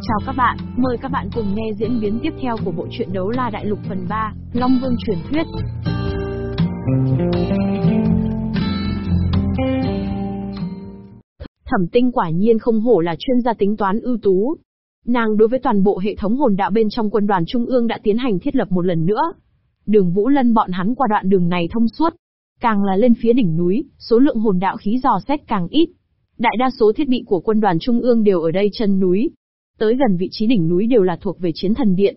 Chào các bạn, mời các bạn cùng nghe diễn biến tiếp theo của bộ truyện Đấu La Đại Lục phần 3, Long Vương truyền thuyết. Thẩm Tinh quả nhiên không hổ là chuyên gia tính toán ưu tú. Nàng đối với toàn bộ hệ thống hồn đạo bên trong quân đoàn trung ương đã tiến hành thiết lập một lần nữa. Đường Vũ Lân bọn hắn qua đoạn đường này thông suốt, càng là lên phía đỉnh núi, số lượng hồn đạo khí dò xét càng ít. Đại đa số thiết bị của quân đoàn trung ương đều ở đây chân núi, tới gần vị trí đỉnh núi đều là thuộc về chiến thần điện.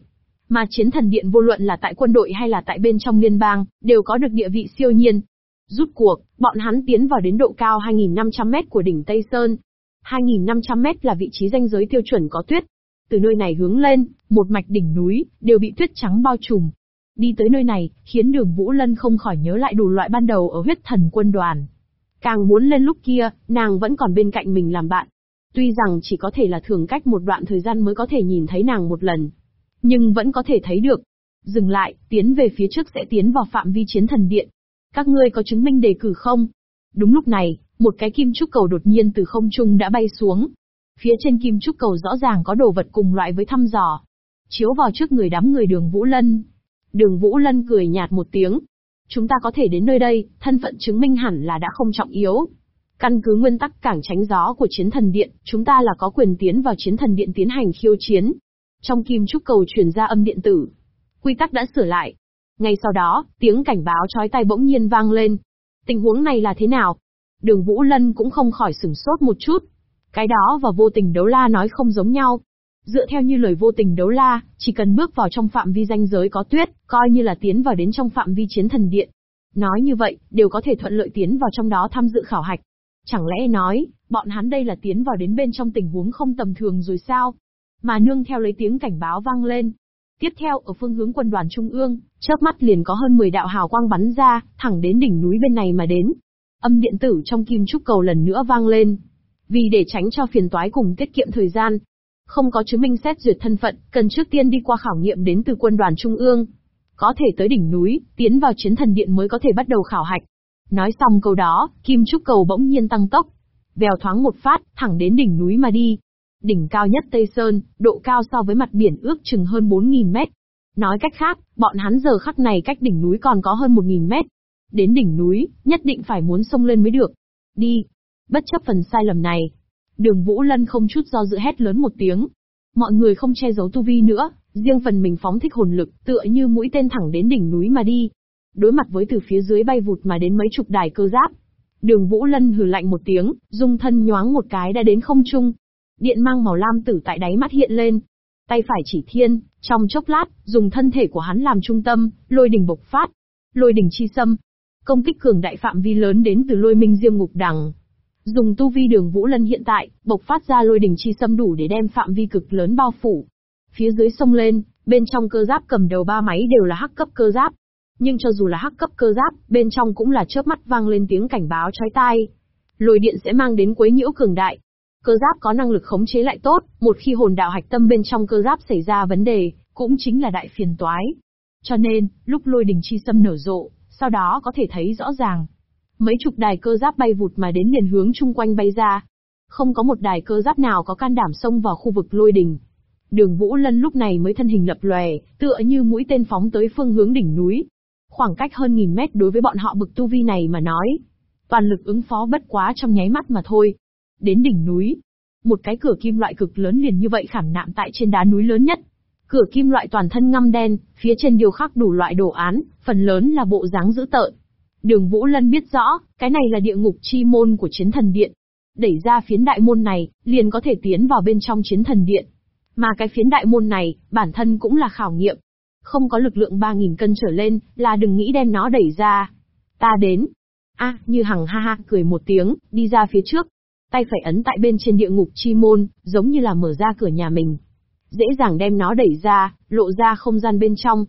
Mà chiến thần điện vô luận là tại quân đội hay là tại bên trong liên bang, đều có được địa vị siêu nhiên. Rút cuộc, bọn hắn tiến vào đến độ cao 2.500 mét của đỉnh Tây Sơn. 2.500 mét là vị trí danh giới tiêu chuẩn có tuyết. Từ nơi này hướng lên, một mạch đỉnh núi, đều bị tuyết trắng bao trùm. Đi tới nơi này, khiến đường Vũ Lân không khỏi nhớ lại đủ loại ban đầu ở huyết thần quân đoàn. Càng muốn lên lúc kia, nàng vẫn còn bên cạnh mình làm bạn. Tuy rằng chỉ có thể là thường cách một đoạn thời gian mới có thể nhìn thấy nàng một lần. Nhưng vẫn có thể thấy được. Dừng lại, tiến về phía trước sẽ tiến vào phạm vi chiến thần điện. Các ngươi có chứng minh đề cử không? Đúng lúc này, một cái kim trúc cầu đột nhiên từ không trung đã bay xuống. Phía trên kim trúc cầu rõ ràng có đồ vật cùng loại với thăm dò. Chiếu vào trước người đám người đường Vũ Lân. Đường Vũ Lân cười nhạt một tiếng. Chúng ta có thể đến nơi đây, thân phận chứng minh hẳn là đã không trọng yếu. Căn cứ nguyên tắc cảng tránh gió của chiến thần điện, chúng ta là có quyền tiến vào chiến thần điện tiến hành khiêu chiến. Trong kim trúc cầu truyền ra âm điện tử. Quy tắc đã sửa lại. Ngay sau đó, tiếng cảnh báo chói tai bỗng nhiên vang lên. Tình huống này là thế nào? Đường Vũ Lân cũng không khỏi sửng sốt một chút. Cái đó và vô tình đấu la nói không giống nhau. Dựa theo như lời vô tình đấu la, chỉ cần bước vào trong phạm vi danh giới có tuyết, coi như là tiến vào đến trong phạm vi chiến thần điện. Nói như vậy, đều có thể thuận lợi tiến vào trong đó tham dự khảo hạch. Chẳng lẽ nói, bọn hắn đây là tiến vào đến bên trong tình huống không tầm thường rồi sao? Mà nương theo lấy tiếng cảnh báo vang lên. Tiếp theo ở phương hướng quân đoàn trung ương, chớp mắt liền có hơn 10 đạo hào quang bắn ra, thẳng đến đỉnh núi bên này mà đến. Âm điện tử trong kim trúc cầu lần nữa vang lên. Vì để tránh cho phiền toái cùng tiết kiệm thời gian, không có chứng minh xét duyệt thân phận, cần trước tiên đi qua khảo nghiệm đến từ quân đoàn trung ương. Có thể tới đỉnh núi, tiến vào chiến thần điện mới có thể bắt đầu khảo hạch. Nói xong câu đó, kim trúc cầu bỗng nhiên tăng tốc. Vèo thoáng một phát, thẳng đến đỉnh núi mà đi. Đỉnh cao nhất Tây Sơn, độ cao so với mặt biển ước chừng hơn 4.000 mét. Nói cách khác, bọn hắn giờ khắc này cách đỉnh núi còn có hơn 1.000 mét. Đến đỉnh núi, nhất định phải muốn sông lên mới được. Đi. Bất chấp phần sai lầm này. Đường Vũ Lân không chút do dự hét lớn một tiếng. Mọi người không che giấu tu vi nữa, riêng phần mình phóng thích hồn lực, tựa như mũi tên thẳng đến đỉnh núi mà đi đối mặt với từ phía dưới bay vụt mà đến mấy chục đài cơ giáp. Đường Vũ Lân hừ lạnh một tiếng, dung thân nhoáng một cái đã đến không trung. Điện mang màu lam tử tại đáy mắt hiện lên. Tay phải chỉ thiên, trong chốc lát, dùng thân thể của hắn làm trung tâm, lôi đỉnh bộc phát. Lôi đỉnh chi xâm. Công kích cường đại phạm vi lớn đến từ lôi minh diêm ngục đằng. Dùng tu vi đường Vũ Lân hiện tại, bộc phát ra lôi đỉnh chi xâm đủ để đem phạm vi cực lớn bao phủ. Phía dưới sông lên, bên trong cơ giáp cầm đầu ba máy đều là hắc cấp cơ giáp, nhưng cho dù là hắc cấp cơ giáp, bên trong cũng là chớp mắt vang lên tiếng cảnh báo chói tai. Lôi điện sẽ mang đến quấy nhiễu cường đại. Cơ giáp có năng lực khống chế lại tốt, một khi hồn đạo hạch tâm bên trong cơ giáp xảy ra vấn đề, cũng chính là đại phiền toái. Cho nên, lúc lôi đình chi xâm nở rộ, sau đó có thể thấy rõ ràng. Mấy chục đài cơ giáp bay vụt mà đến liền hướng chung quanh bay ra. Không có một đài cơ giáp nào có can đảm xông vào khu vực lôi đình. Đường Vũ Lân lúc này mới thân hình lập lòe, tựa như mũi tên phóng tới phương hướng đỉnh núi. Khoảng cách hơn nghìn mét đối với bọn họ bực tu vi này mà nói. Toàn lực ứng phó bất quá trong nháy mắt mà thôi. Đến đỉnh núi. Một cái cửa kim loại cực lớn liền như vậy khảm nạm tại trên đá núi lớn nhất. Cửa kim loại toàn thân ngăm đen, phía trên điều khắc đủ loại đồ án, phần lớn là bộ dáng dữ tợn. Đường Vũ Lân biết rõ, cái này là địa ngục chi môn của chiến thần điện. Đẩy ra phiến đại môn này, liền có thể tiến vào bên trong chiến thần điện. Mà cái phiến đại môn này, bản thân cũng là khảo nghiệm không có lực lượng 3.000 cân trở lên, là đừng nghĩ đem nó đẩy ra. Ta đến. a như hằng ha ha, cười một tiếng, đi ra phía trước. Tay phải ấn tại bên trên địa ngục chi môn, giống như là mở ra cửa nhà mình. Dễ dàng đem nó đẩy ra, lộ ra không gian bên trong.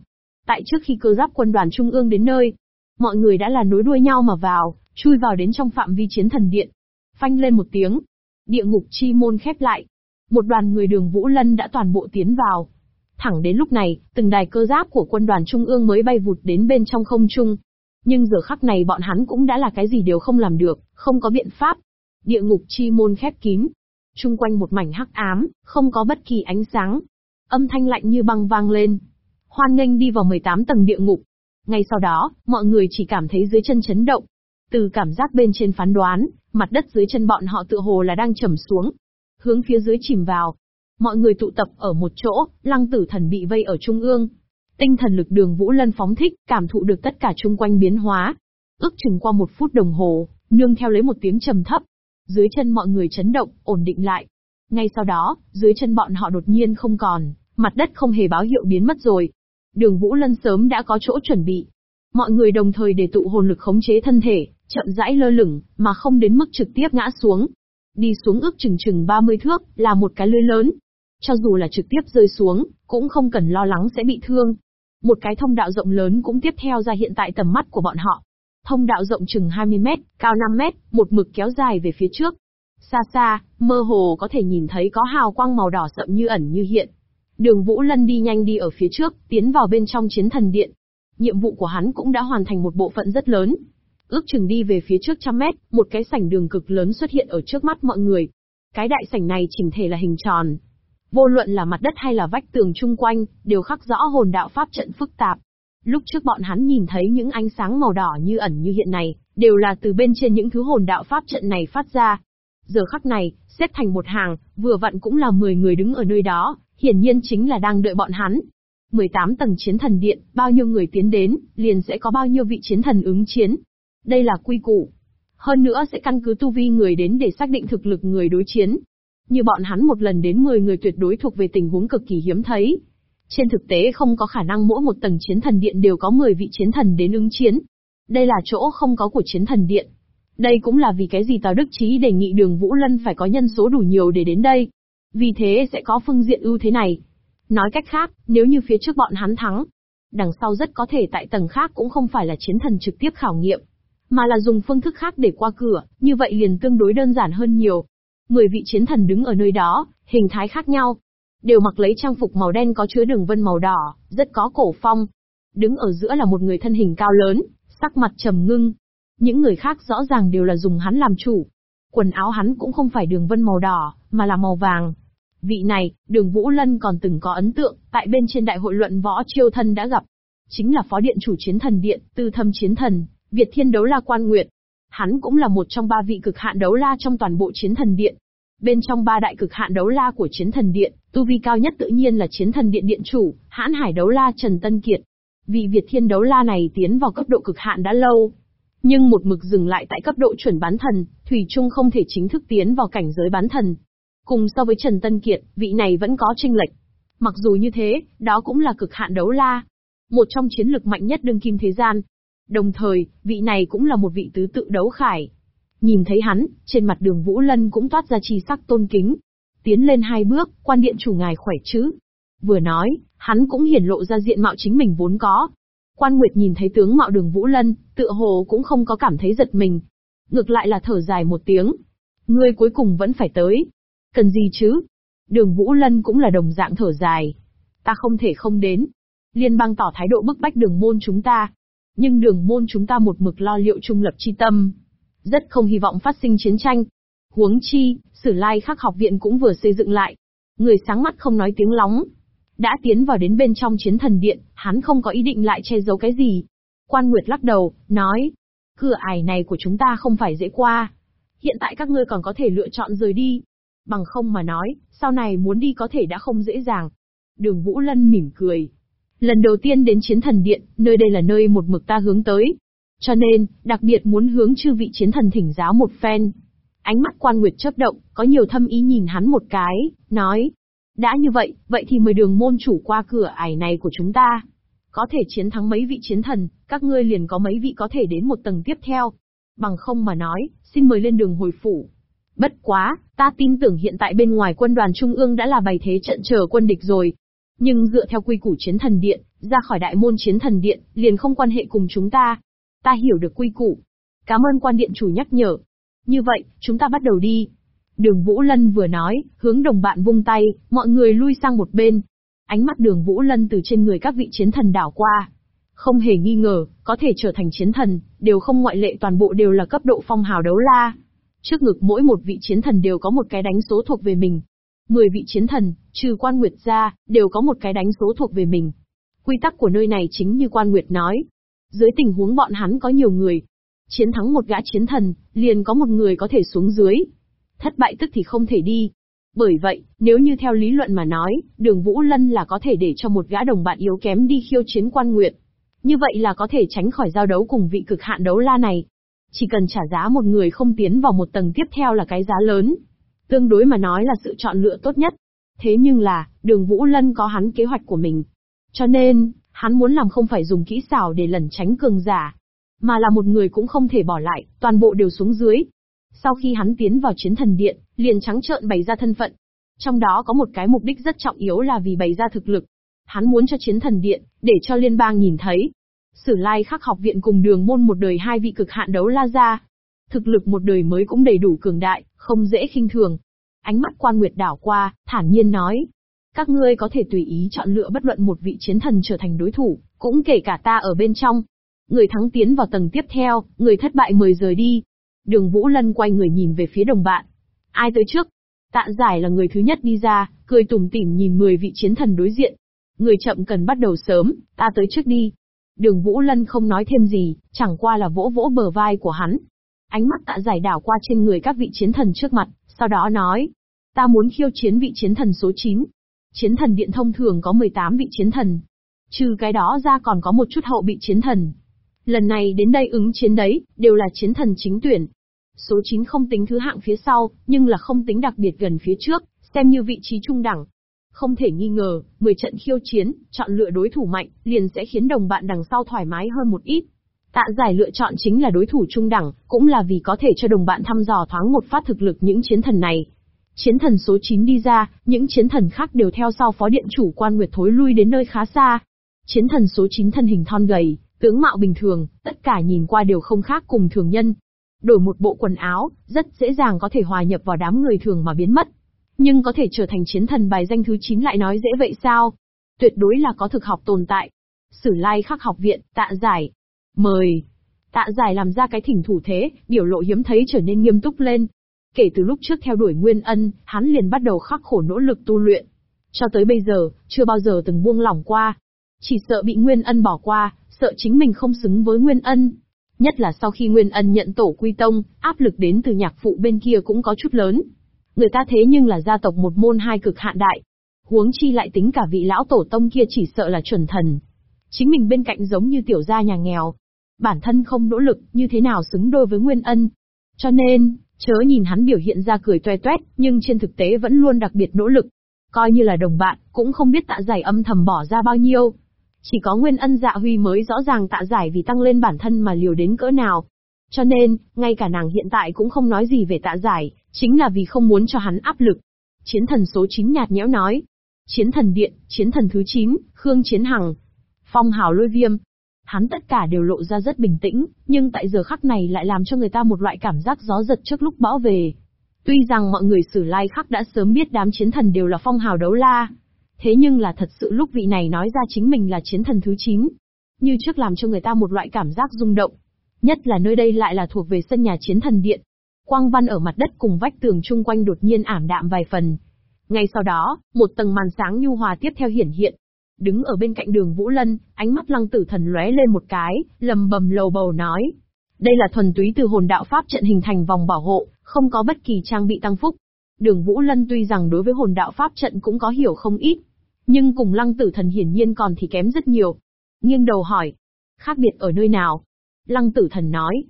Tại trước khi cơ giáp quân đoàn trung ương đến nơi, mọi người đã là nối đuôi nhau mà vào, chui vào đến trong phạm vi chiến thần điện. Phanh lên một tiếng. Địa ngục chi môn khép lại. Một đoàn người đường Vũ Lân đã toàn bộ tiến vào, Thẳng đến lúc này, từng đài cơ giáp của quân đoàn trung ương mới bay vụt đến bên trong không trung. Nhưng giờ khắc này bọn hắn cũng đã là cái gì đều không làm được, không có biện pháp. Địa ngục chi môn khép kín. Trung quanh một mảnh hắc ám, không có bất kỳ ánh sáng. Âm thanh lạnh như băng vang lên. Hoan nghênh đi vào 18 tầng địa ngục. Ngay sau đó, mọi người chỉ cảm thấy dưới chân chấn động. Từ cảm giác bên trên phán đoán, mặt đất dưới chân bọn họ tựa hồ là đang trầm xuống. Hướng phía dưới chìm vào. Mọi người tụ tập ở một chỗ, lăng tử thần bị vây ở trung ương. Tinh thần lực đường Vũ Lân phóng thích, cảm thụ được tất cả chung quanh biến hóa. Ước chừng qua một phút đồng hồ, nương theo lấy một tiếng trầm thấp. Dưới chân mọi người chấn động, ổn định lại. Ngay sau đó, dưới chân bọn họ đột nhiên không còn, mặt đất không hề báo hiệu biến mất rồi. Đường Vũ Lân sớm đã có chỗ chuẩn bị. Mọi người đồng thời để tụ hồn lực khống chế thân thể, chậm rãi lơ lửng, mà không đến mức trực tiếp ngã xuống. Đi xuống ước chừng chừng 30 thước, là một cái lưới lớn. Cho dù là trực tiếp rơi xuống, cũng không cần lo lắng sẽ bị thương. Một cái thông đạo rộng lớn cũng tiếp theo ra hiện tại tầm mắt của bọn họ. Thông đạo rộng chừng 20 mét, cao 5 mét, một mực kéo dài về phía trước. Xa xa, mơ hồ có thể nhìn thấy có hào quang màu đỏ sậm như ẩn như hiện. Đường Vũ Lân đi nhanh đi ở phía trước, tiến vào bên trong chiến thần điện. Nhiệm vụ của hắn cũng đã hoàn thành một bộ phận rất lớn. Ước chừng đi về phía trước trăm mét, một cái sảnh đường cực lớn xuất hiện ở trước mắt mọi người. Cái đại sảnh này chỉnh thể là hình tròn, Vô luận là mặt đất hay là vách tường chung quanh, đều khắc rõ hồn đạo pháp trận phức tạp. Lúc trước bọn hắn nhìn thấy những ánh sáng màu đỏ như ẩn như hiện này, đều là từ bên trên những thứ hồn đạo pháp trận này phát ra. Giờ khắc này, xếp thành một hàng, vừa vặn cũng là 10 người đứng ở nơi đó, hiển nhiên chính là đang đợi bọn hắn. 18 tầng chiến thần điện, bao nhiêu người tiến đến, liền sẽ có bao nhiêu vị chiến thần ứng chiến. Đây là quy củ. Hơn nữa sẽ căn cứ tu vi người đến để xác định thực lực người đối chiến. Như bọn hắn một lần đến 10 người tuyệt đối thuộc về tình huống cực kỳ hiếm thấy. Trên thực tế không có khả năng mỗi một tầng chiến thần điện đều có 10 vị chiến thần đến ứng chiến. Đây là chỗ không có của chiến thần điện. Đây cũng là vì cái gì Tào Đức Chí đề nghị đường Vũ Lân phải có nhân số đủ nhiều để đến đây. Vì thế sẽ có phương diện ưu thế này. Nói cách khác, nếu như phía trước bọn hắn thắng, đằng sau rất có thể tại tầng khác cũng không phải là chiến thần trực tiếp khảo nghiệm, mà là dùng phương thức khác để qua cửa, như vậy liền tương đối đơn giản hơn nhiều. Mười vị chiến thần đứng ở nơi đó, hình thái khác nhau. Đều mặc lấy trang phục màu đen có chứa đường vân màu đỏ, rất có cổ phong. Đứng ở giữa là một người thân hình cao lớn, sắc mặt trầm ngưng. Những người khác rõ ràng đều là dùng hắn làm chủ. Quần áo hắn cũng không phải đường vân màu đỏ, mà là màu vàng. Vị này, đường Vũ Lân còn từng có ấn tượng, tại bên trên đại hội luận võ chiêu thân đã gặp. Chính là phó điện chủ chiến thần điện, tư thâm chiến thần, Việt thiên đấu la quan nguyệt. Hắn cũng là một trong ba vị cực hạn đấu la trong toàn bộ chiến thần điện. Bên trong ba đại cực hạn đấu la của chiến thần điện, tu vi cao nhất tự nhiên là chiến thần điện điện chủ, hãn hải đấu la Trần Tân Kiệt. Vị Việt thiên đấu la này tiến vào cấp độ cực hạn đã lâu. Nhưng một mực dừng lại tại cấp độ chuẩn bán thần, Thủy Trung không thể chính thức tiến vào cảnh giới bán thần. Cùng so với Trần Tân Kiệt, vị này vẫn có tranh lệch. Mặc dù như thế, đó cũng là cực hạn đấu la. Một trong chiến lực mạnh nhất đương kim thế gian, Đồng thời, vị này cũng là một vị tứ tự đấu khải. Nhìn thấy hắn, trên mặt đường Vũ Lân cũng toát ra chi sắc tôn kính. Tiến lên hai bước, quan điện chủ ngài khỏe chứ. Vừa nói, hắn cũng hiển lộ ra diện mạo chính mình vốn có. Quan Nguyệt nhìn thấy tướng mạo đường Vũ Lân, tựa hồ cũng không có cảm thấy giật mình. Ngược lại là thở dài một tiếng. Ngươi cuối cùng vẫn phải tới. Cần gì chứ? Đường Vũ Lân cũng là đồng dạng thở dài. Ta không thể không đến. Liên bang tỏ thái độ bức bách đường môn chúng ta. Nhưng đường môn chúng ta một mực lo liệu trung lập chi tâm. Rất không hy vọng phát sinh chiến tranh. Huống chi, sử lai khắc học viện cũng vừa xây dựng lại. Người sáng mắt không nói tiếng lóng. Đã tiến vào đến bên trong chiến thần điện, hắn không có ý định lại che giấu cái gì. Quan Nguyệt lắc đầu, nói. Cửa ải này của chúng ta không phải dễ qua. Hiện tại các ngươi còn có thể lựa chọn rời đi. Bằng không mà nói, sau này muốn đi có thể đã không dễ dàng. Đường Vũ Lân mỉm cười, Lần đầu tiên đến chiến thần điện, nơi đây là nơi một mực ta hướng tới. Cho nên, đặc biệt muốn hướng chư vị chiến thần thỉnh giáo một phen. Ánh mắt quan nguyệt chớp động, có nhiều thâm ý nhìn hắn một cái, nói. Đã như vậy, vậy thì mời đường môn chủ qua cửa ải này của chúng ta. Có thể chiến thắng mấy vị chiến thần, các ngươi liền có mấy vị có thể đến một tầng tiếp theo. Bằng không mà nói, xin mời lên đường hồi phủ. Bất quá, ta tin tưởng hiện tại bên ngoài quân đoàn trung ương đã là bày thế trận chờ quân địch rồi, nhưng dựa theo quy củ chiến thần điện, ra khỏi đại môn chiến thần điện, liền không quan hệ cùng chúng ta. Ta hiểu được quy củ. Cảm ơn quan điện chủ nhắc nhở. Như vậy, chúng ta bắt đầu đi. Đường Vũ Lân vừa nói, hướng đồng bạn vung tay, mọi người lui sang một bên. Ánh mắt đường Vũ Lân từ trên người các vị chiến thần đảo qua. Không hề nghi ngờ, có thể trở thành chiến thần, đều không ngoại lệ toàn bộ đều là cấp độ phong hào đấu la. Trước ngực mỗi một vị chiến thần đều có một cái đánh số thuộc về mình. 10 vị chiến thần, trừ quan nguyệt ra, đều có một cái đánh số thuộc về mình. Quy tắc của nơi này chính như quan nguyệt nói. Dưới tình huống bọn hắn có nhiều người, chiến thắng một gã chiến thần, liền có một người có thể xuống dưới. Thất bại tức thì không thể đi. Bởi vậy, nếu như theo lý luận mà nói, đường Vũ Lân là có thể để cho một gã đồng bạn yếu kém đi khiêu chiến quan nguyệt. Như vậy là có thể tránh khỏi giao đấu cùng vị cực hạn đấu la này. Chỉ cần trả giá một người không tiến vào một tầng tiếp theo là cái giá lớn. Tương đối mà nói là sự chọn lựa tốt nhất. Thế nhưng là, đường Vũ Lân có hắn kế hoạch của mình. Cho nên, hắn muốn làm không phải dùng kỹ xảo để lẩn tránh cường giả, mà là một người cũng không thể bỏ lại, toàn bộ đều xuống dưới. Sau khi hắn tiến vào chiến thần điện, liền trắng trợn bày ra thân phận. Trong đó có một cái mục đích rất trọng yếu là vì bày ra thực lực. Hắn muốn cho chiến thần điện, để cho liên bang nhìn thấy, Sử lai khắc học viện cùng đường môn một đời hai vị cực hạn đấu la ra. Thực lực một đời mới cũng đầy đủ cường đại, không dễ khinh thường. Ánh mắt quan nguyệt đảo qua, thản nhiên nói. Các ngươi có thể tùy ý chọn lựa bất luận một vị chiến thần trở thành đối thủ, cũng kể cả ta ở bên trong. Người thắng tiến vào tầng tiếp theo, người thất bại mời rời đi. Đường Vũ Lân quay người nhìn về phía đồng bạn. Ai tới trước? Tạ giải là người thứ nhất đi ra, cười tủm tỉm nhìn 10 vị chiến thần đối diện. Người chậm cần bắt đầu sớm, ta tới trước đi. Đường Vũ Lân không nói thêm gì, chẳng qua là vỗ vỗ bờ vai của hắn. Ánh mắt tạ giải đảo qua trên người các vị chiến thần trước mặt, sau đó nói. Ta muốn khiêu chiến vị chiến thần số 9. Chiến thần điện thông thường có 18 vị chiến thần. Trừ cái đó ra còn có một chút hậu bị chiến thần. Lần này đến đây ứng chiến đấy, đều là chiến thần chính tuyển. Số 9 không tính thứ hạng phía sau, nhưng là không tính đặc biệt gần phía trước, xem như vị trí trung đẳng. Không thể nghi ngờ, 10 trận khiêu chiến, chọn lựa đối thủ mạnh, liền sẽ khiến đồng bạn đằng sau thoải mái hơn một ít. Tạ giải lựa chọn chính là đối thủ trung đẳng, cũng là vì có thể cho đồng bạn thăm dò thoáng một phát thực lực những chiến thần này. Chiến thần số 9 đi ra, những chiến thần khác đều theo sau phó điện chủ quan nguyệt thối lui đến nơi khá xa. Chiến thần số 9 thân hình thon gầy, tướng mạo bình thường, tất cả nhìn qua đều không khác cùng thường nhân. Đổi một bộ quần áo, rất dễ dàng có thể hòa nhập vào đám người thường mà biến mất. Nhưng có thể trở thành chiến thần bài danh thứ 9 lại nói dễ vậy sao? Tuyệt đối là có thực học tồn tại. Sử lai khắc học viện, tạ giải. Mời. Tạ giải làm ra cái thỉnh thủ thế, biểu lộ hiếm thấy trở nên nghiêm túc lên. Kể từ lúc trước theo đuổi Nguyên Ân, hắn liền bắt đầu khắc khổ nỗ lực tu luyện. Cho tới bây giờ, chưa bao giờ từng buông lỏng qua. Chỉ sợ bị Nguyên Ân bỏ qua, sợ chính mình không xứng với Nguyên Ân. Nhất là sau khi Nguyên Ân nhận tổ quy tông, áp lực đến từ nhạc phụ bên kia cũng có chút lớn. Người ta thế nhưng là gia tộc một môn hai cực hạn đại. Huống chi lại tính cả vị lão tổ tông kia chỉ sợ là chuẩn thần. Chính mình bên cạnh giống như tiểu gia nhà nghèo. Bản thân không nỗ lực, như thế nào xứng đôi với Nguyên Ân. Cho nên, chớ nhìn hắn biểu hiện ra cười toe toét, nhưng trên thực tế vẫn luôn đặc biệt nỗ lực. Coi như là đồng bạn, cũng không biết tạ giải âm thầm bỏ ra bao nhiêu. Chỉ có Nguyên Ân dạ huy mới rõ ràng tạ giải vì tăng lên bản thân mà liều đến cỡ nào. Cho nên, ngay cả nàng hiện tại cũng không nói gì về tạ giải, chính là vì không muốn cho hắn áp lực. Chiến thần số 9 nhạt nhẽo nói. Chiến thần điện, chiến thần thứ 9, Khương Chiến Hằng. Phong hào lôi viêm. Hắn tất cả đều lộ ra rất bình tĩnh, nhưng tại giờ khắc này lại làm cho người ta một loại cảm giác gió giật trước lúc bão về. Tuy rằng mọi người sử lai khắc đã sớm biết đám chiến thần đều là phong hào đấu la. Thế nhưng là thật sự lúc vị này nói ra chính mình là chiến thần thứ 9. Như trước làm cho người ta một loại cảm giác rung động. Nhất là nơi đây lại là thuộc về sân nhà chiến thần điện. Quang văn ở mặt đất cùng vách tường chung quanh đột nhiên ảm đạm vài phần. Ngay sau đó, một tầng màn sáng nhu hòa tiếp theo hiển hiện. Đứng ở bên cạnh đường Vũ Lân, ánh mắt lăng tử thần lóe lên một cái, lầm bầm lầu bầu nói. Đây là thuần túy từ hồn đạo pháp trận hình thành vòng bảo hộ, không có bất kỳ trang bị tăng phúc. Đường Vũ Lân tuy rằng đối với hồn đạo pháp trận cũng có hiểu không ít, nhưng cùng lăng tử thần hiển nhiên còn thì kém rất nhiều. Nghiêng đầu hỏi, khác biệt ở nơi nào? Lăng tử thần nói,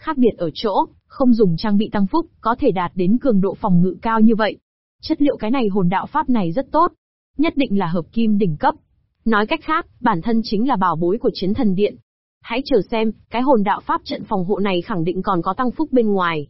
khác biệt ở chỗ, không dùng trang bị tăng phúc, có thể đạt đến cường độ phòng ngự cao như vậy. Chất liệu cái này hồn đạo pháp này rất tốt. Nhất định là hợp kim đỉnh cấp. Nói cách khác, bản thân chính là bảo bối của chiến thần điện. Hãy chờ xem, cái hồn đạo pháp trận phòng hộ này khẳng định còn có tăng phúc bên ngoài.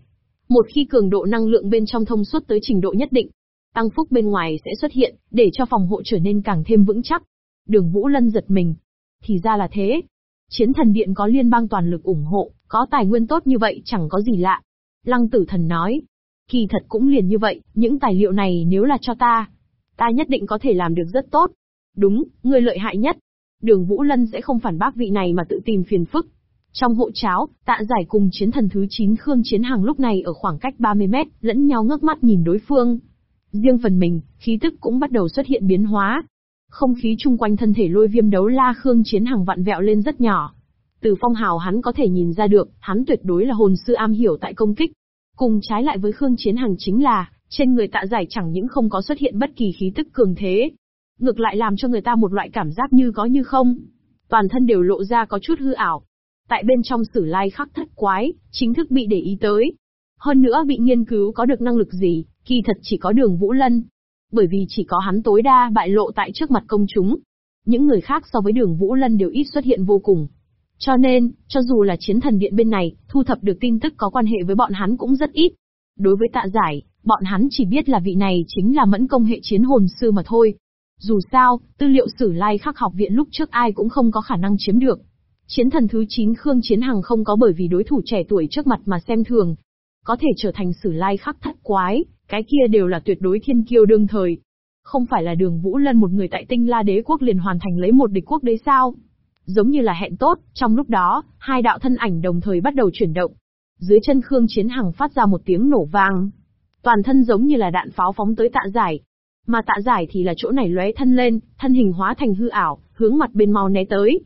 Một khi cường độ năng lượng bên trong thông suốt tới trình độ nhất định, tăng phúc bên ngoài sẽ xuất hiện, để cho phòng hộ trở nên càng thêm vững chắc. Đường Vũ Lân giật mình. Thì ra là thế. Chiến thần điện có liên bang toàn lực ủng hộ, có tài nguyên tốt như vậy chẳng có gì lạ. Lăng tử thần nói. Kỳ thật cũng liền như vậy, những tài liệu này nếu là cho ta, ta nhất định có thể làm được rất tốt. Đúng, người lợi hại nhất. Đường Vũ Lân sẽ không phản bác vị này mà tự tìm phiền phức. Trong hộ cháo, tạ giải cùng chiến thần thứ 9 Khương Chiến Hằng lúc này ở khoảng cách 30 mét, lẫn nhau ngước mắt nhìn đối phương. Riêng phần mình, khí tức cũng bắt đầu xuất hiện biến hóa. Không khí chung quanh thân thể lôi viêm đấu la Khương Chiến Hằng vặn vẹo lên rất nhỏ. Từ phong hào hắn có thể nhìn ra được, hắn tuyệt đối là hồn sư am hiểu tại công kích. Cùng trái lại với Khương Chiến Hằng chính là, trên người tạ giải chẳng những không có xuất hiện bất kỳ khí tức cường thế. Ngược lại làm cho người ta một loại cảm giác như có như không. Toàn thân đều lộ ra có chút hư ảo. Tại bên trong sử lai khắc thất quái, chính thức bị để ý tới. Hơn nữa bị nghiên cứu có được năng lực gì, kỳ thật chỉ có đường Vũ Lân. Bởi vì chỉ có hắn tối đa bại lộ tại trước mặt công chúng. Những người khác so với đường Vũ Lân đều ít xuất hiện vô cùng. Cho nên, cho dù là chiến thần điện bên này, thu thập được tin tức có quan hệ với bọn hắn cũng rất ít. Đối với tạ giải, bọn hắn chỉ biết là vị này chính là mẫn công hệ chiến hồn sư mà thôi. Dù sao, tư liệu sử lai khắc học viện lúc trước ai cũng không có khả năng chiếm được. Chiến thần thứ 9 Khương Chiến Hằng không có bởi vì đối thủ trẻ tuổi trước mặt mà xem thường. Có thể trở thành sử lai khắc thất quái, cái kia đều là tuyệt đối thiên kiêu đương thời. Không phải là đường Vũ Lân một người tại tinh la đế quốc liền hoàn thành lấy một địch quốc đấy sao? Giống như là hẹn tốt, trong lúc đó, hai đạo thân ảnh đồng thời bắt đầu chuyển động. Dưới chân Khương Chiến Hằng phát ra một tiếng nổ vang. Toàn thân giống như là đạn pháo phóng tới tạ giải. Mà tạ giải thì là chỗ này lóe thân lên, thân hình hóa thành hư ảo, hướng mặt bên mau né tới.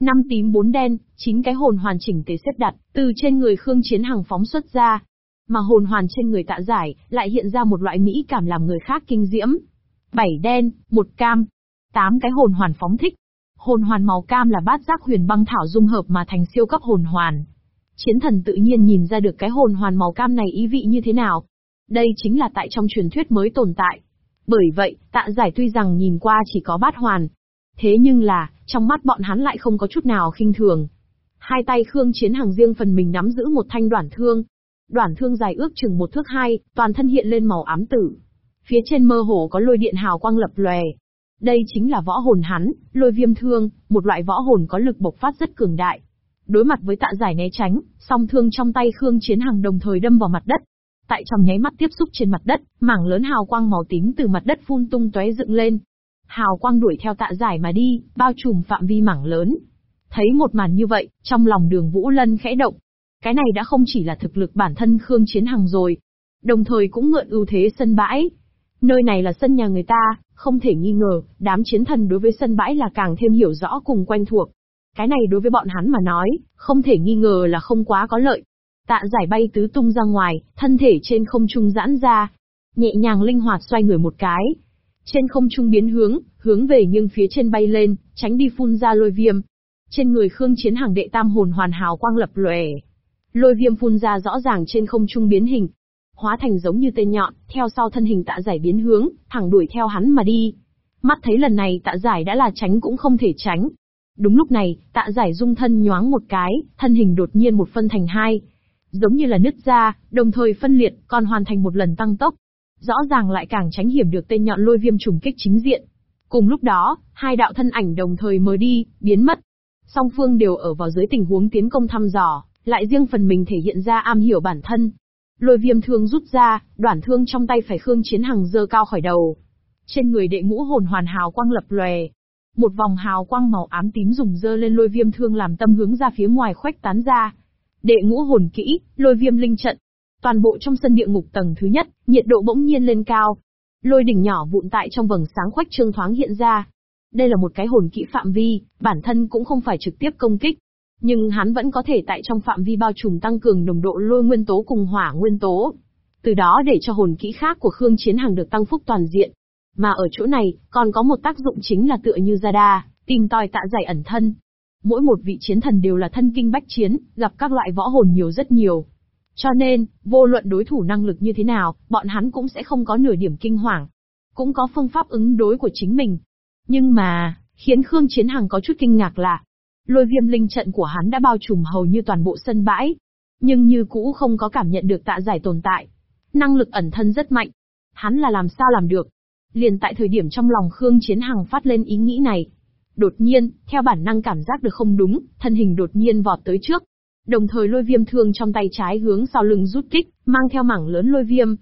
Năm tím bốn đen, chín cái hồn hoàn chỉnh tế xếp đặt, từ trên người Khương Chiến Hằng phóng xuất ra. Mà hồn hoàn trên người tạ giải, lại hiện ra một loại mỹ cảm làm người khác kinh diễm. Bảy đen, một cam. Tám cái hồn hoàn phóng thích, Hồn hoàn màu cam là bát giác huyền băng thảo dung hợp mà thành siêu cấp hồn hoàn. Chiến thần tự nhiên nhìn ra được cái hồn hoàn màu cam này ý vị như thế nào. Đây chính là tại trong truyền thuyết mới tồn tại. Bởi vậy, tạ giải tuy rằng nhìn qua chỉ có bát hoàn. Thế nhưng là, trong mắt bọn hắn lại không có chút nào khinh thường. Hai tay Khương Chiến hằng riêng phần mình nắm giữ một thanh đoạn thương. Đoạn thương dài ước chừng một thước hai, toàn thân hiện lên màu ám tử. Phía trên mơ hồ có lôi điện hào quang lập lòe, đây chính là võ hồn hắn, lôi viêm thương, một loại võ hồn có lực bộc phát rất cường đại. Đối mặt với tạ giải né tránh, song thương trong tay Khương Chiến Hằng đồng thời đâm vào mặt đất. Tại trong nháy mắt tiếp xúc trên mặt đất, mảng lớn hào quang màu tím từ mặt đất phun tung tóe dựng lên. Hào quang đuổi theo tạ giải mà đi, bao trùm phạm vi mảng lớn. Thấy một màn như vậy, trong lòng đường Vũ Lân khẽ động. Cái này đã không chỉ là thực lực bản thân Khương Chiến Hằng rồi. Đồng thời cũng mượn ưu thế sân bãi, Nơi này là sân nhà người ta, không thể nghi ngờ, đám chiến thần đối với sân bãi là càng thêm hiểu rõ cùng quen thuộc. Cái này đối với bọn hắn mà nói, không thể nghi ngờ là không quá có lợi. Tạ giải bay tứ tung ra ngoài, thân thể trên không trung giãn ra. Nhẹ nhàng linh hoạt xoay người một cái. Trên không trung biến hướng, hướng về nhưng phía trên bay lên, tránh đi phun ra lôi viêm. Trên người Khương Chiến hàng đệ tam hồn hoàn hảo quang lập lòe. Lôi viêm phun ra rõ ràng trên không trung biến hình, hóa thành giống như tên nhọn, theo sau thân hình tạ giải biến hướng, thẳng đuổi theo hắn mà đi. Mắt thấy lần này tạ giải đã là tránh cũng không thể tránh. Đúng lúc này, tạ giải dung thân nhoáng một cái, thân hình đột nhiên một phân thành hai. Giống như là nứt ra, đồng thời phân liệt, còn hoàn thành một lần tăng tốc. Rõ ràng lại càng tránh hiểm được tên nhọn lôi viêm trùng kích chính diện. Cùng lúc đó, hai đạo thân ảnh đồng thời mới đi, biến mất. Song phương đều ở vào dưới tình huống tiến công thăm dò, lại riêng phần mình thể hiện ra am hiểu bản thân, Lôi viêm thương rút ra, đoạn thương trong tay phải Khương Chiến Hằng dơ cao khỏi đầu. Trên người đệ ngũ hồn hoàn hào quang lập lòe. Một vòng hào quang màu ám tím dùng dơ lên lôi viêm thương làm tâm hướng ra phía ngoài khoách tán ra. Đệ ngũ hồn kỹ, lôi viêm linh trận. Toàn bộ trong sân địa ngục tầng thứ nhất, nhiệt độ bỗng nhiên lên cao. Lôi đỉnh nhỏ vụn tại trong vầng sáng khoách trương thoáng hiện ra. Đây là một cái hồn kỹ phạm vi, bản thân cũng không phải trực tiếp công kích, nhưng hắn vẫn có thể tại trong phạm vi bao trùm tăng cường nồng độ lôi nguyên tố cùng hỏa nguyên tố. Từ đó để cho hồn kỹ khác của Khương Chiến Hằng được tăng phúc toàn diện. Mà ở chỗ này, còn có một tác dụng chính là tựa như Zada, tìm tòi tạ giải ẩn thân. Mỗi một vị chiến thần đều là thân kinh bách chiến, gặp các loại võ hồn nhiều rất nhiều. Cho nên, vô luận đối thủ năng lực như thế nào, bọn hắn cũng sẽ không có nửa điểm kinh hoàng. Cũng có phương pháp ứng đối của chính mình. Nhưng mà, khiến Khương Chiến Hằng có chút kinh ngạc là, Lôi viêm linh trận của hắn đã bao trùm hầu như toàn bộ sân bãi. Nhưng như cũ không có cảm nhận được tạ giải tồn tại. Năng lực ẩn thân rất mạnh. Hắn là làm sao làm được? Liền tại thời điểm trong lòng Khương Chiến Hằng phát lên ý nghĩ này. Đột nhiên, theo bản năng cảm giác được không đúng, thân hình đột nhiên vọt tới trước. Đồng thời lôi viêm thương trong tay trái hướng sau lưng rút kích, mang theo mảng lớn lôi viêm.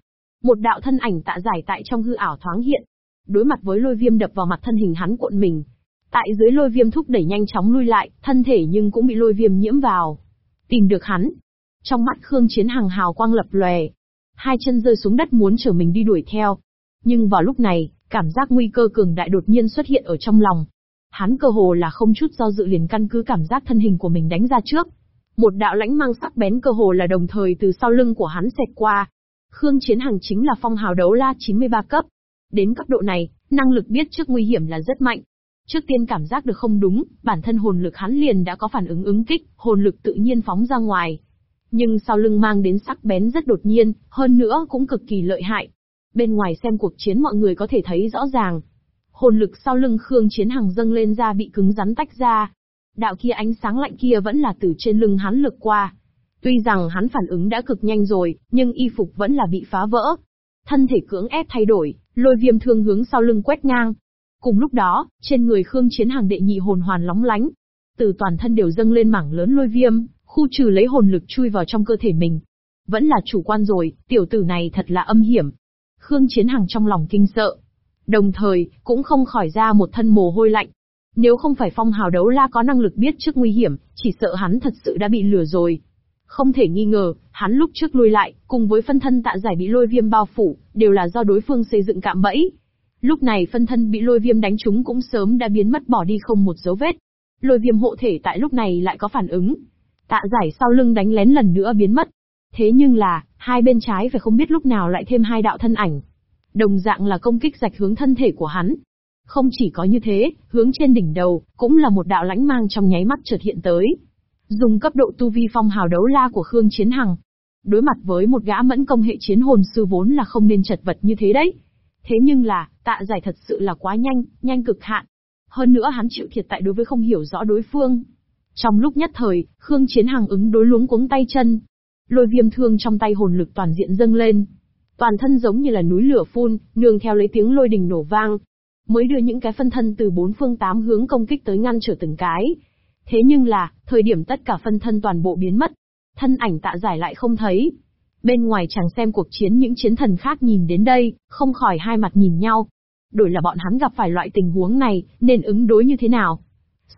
Một đạo thân ảnh tạ giải tại trong hư ảo thoáng hiện. Đối mặt với lôi viêm đập vào mặt thân hình hắn cuộn mình, Tại dưới lôi viêm thúc đẩy nhanh chóng lui lại, thân thể nhưng cũng bị lôi viêm nhiễm vào. Tìm được hắn. Trong mắt Khương Chiến Hằng hào quang lập lòe. Hai chân rơi xuống đất muốn trở mình đi đuổi theo. Nhưng vào lúc này, cảm giác nguy cơ cường đại đột nhiên xuất hiện ở trong lòng. Hắn cơ hồ là không chút do dự liền căn cứ cảm giác thân hình của mình đánh ra trước. Một đạo lãnh mang sắc bén cơ hồ là đồng thời từ sau lưng của hắn xẹt qua. Khương Chiến Hằng chính là phong hào đấu la 93 cấp. Đến cấp độ này, năng lực biết trước nguy hiểm là rất mạnh. Trước tiên cảm giác được không đúng, bản thân hồn lực hắn liền đã có phản ứng ứng kích, hồn lực tự nhiên phóng ra ngoài. Nhưng sau lưng mang đến sắc bén rất đột nhiên, hơn nữa cũng cực kỳ lợi hại. Bên ngoài xem cuộc chiến mọi người có thể thấy rõ ràng. Hồn lực sau lưng Khương Chiến Hằng dâng lên ra bị cứng rắn tách ra. Đạo kia ánh sáng lạnh kia vẫn là từ trên lưng hắn lực qua. Tuy rằng hắn phản ứng đã cực nhanh rồi, nhưng y phục vẫn là bị phá vỡ. Thân thể cưỡng ép thay đổi, lôi viêm thương hướng sau lưng quét ngang, Cùng lúc đó, trên người Khương Chiến Hàng đệ nhị hồn hoàn lóng lánh. Từ toàn thân đều dâng lên mảng lớn lôi viêm, khu trừ lấy hồn lực chui vào trong cơ thể mình. Vẫn là chủ quan rồi, tiểu tử này thật là âm hiểm. Khương Chiến Hằng trong lòng kinh sợ. Đồng thời, cũng không khỏi ra một thân mồ hôi lạnh. Nếu không phải phong hào đấu la có năng lực biết trước nguy hiểm, chỉ sợ hắn thật sự đã bị lừa rồi. Không thể nghi ngờ, hắn lúc trước lui lại, cùng với phân thân tạ giải bị lôi viêm bao phủ, đều là do đối phương xây dựng cạm bẫy. Lúc này phân thân bị lôi viêm đánh trúng cũng sớm đã biến mất bỏ đi không một dấu vết. Lôi viêm hộ thể tại lúc này lại có phản ứng. Tạ giải sau lưng đánh lén lần nữa biến mất. Thế nhưng là, hai bên trái phải không biết lúc nào lại thêm hai đạo thân ảnh. Đồng dạng là công kích rạch hướng thân thể của hắn. Không chỉ có như thế, hướng trên đỉnh đầu, cũng là một đạo lãnh mang trong nháy mắt chợt hiện tới. Dùng cấp độ tu vi phong hào đấu la của Khương Chiến Hằng. Đối mặt với một gã mẫn công hệ chiến hồn sư vốn là không nên chật vật như thế đấy. Thế nhưng là, tạ giải thật sự là quá nhanh, nhanh cực hạn. Hơn nữa hắn chịu thiệt tại đối với không hiểu rõ đối phương. Trong lúc nhất thời, Khương Chiến Hằng ứng đối luống cuống tay chân. Lôi viêm thương trong tay hồn lực toàn diện dâng lên. Toàn thân giống như là núi lửa phun, nương theo lấy tiếng lôi đình nổ vang. Mới đưa những cái phân thân từ bốn phương tám hướng công kích tới ngăn trở từng cái. Thế nhưng là, thời điểm tất cả phân thân toàn bộ biến mất. Thân ảnh tạ giải lại không thấy. Bên ngoài chẳng xem cuộc chiến những chiến thần khác nhìn đến đây, không khỏi hai mặt nhìn nhau. Đổi là bọn hắn gặp phải loại tình huống này, nên ứng đối như thế nào?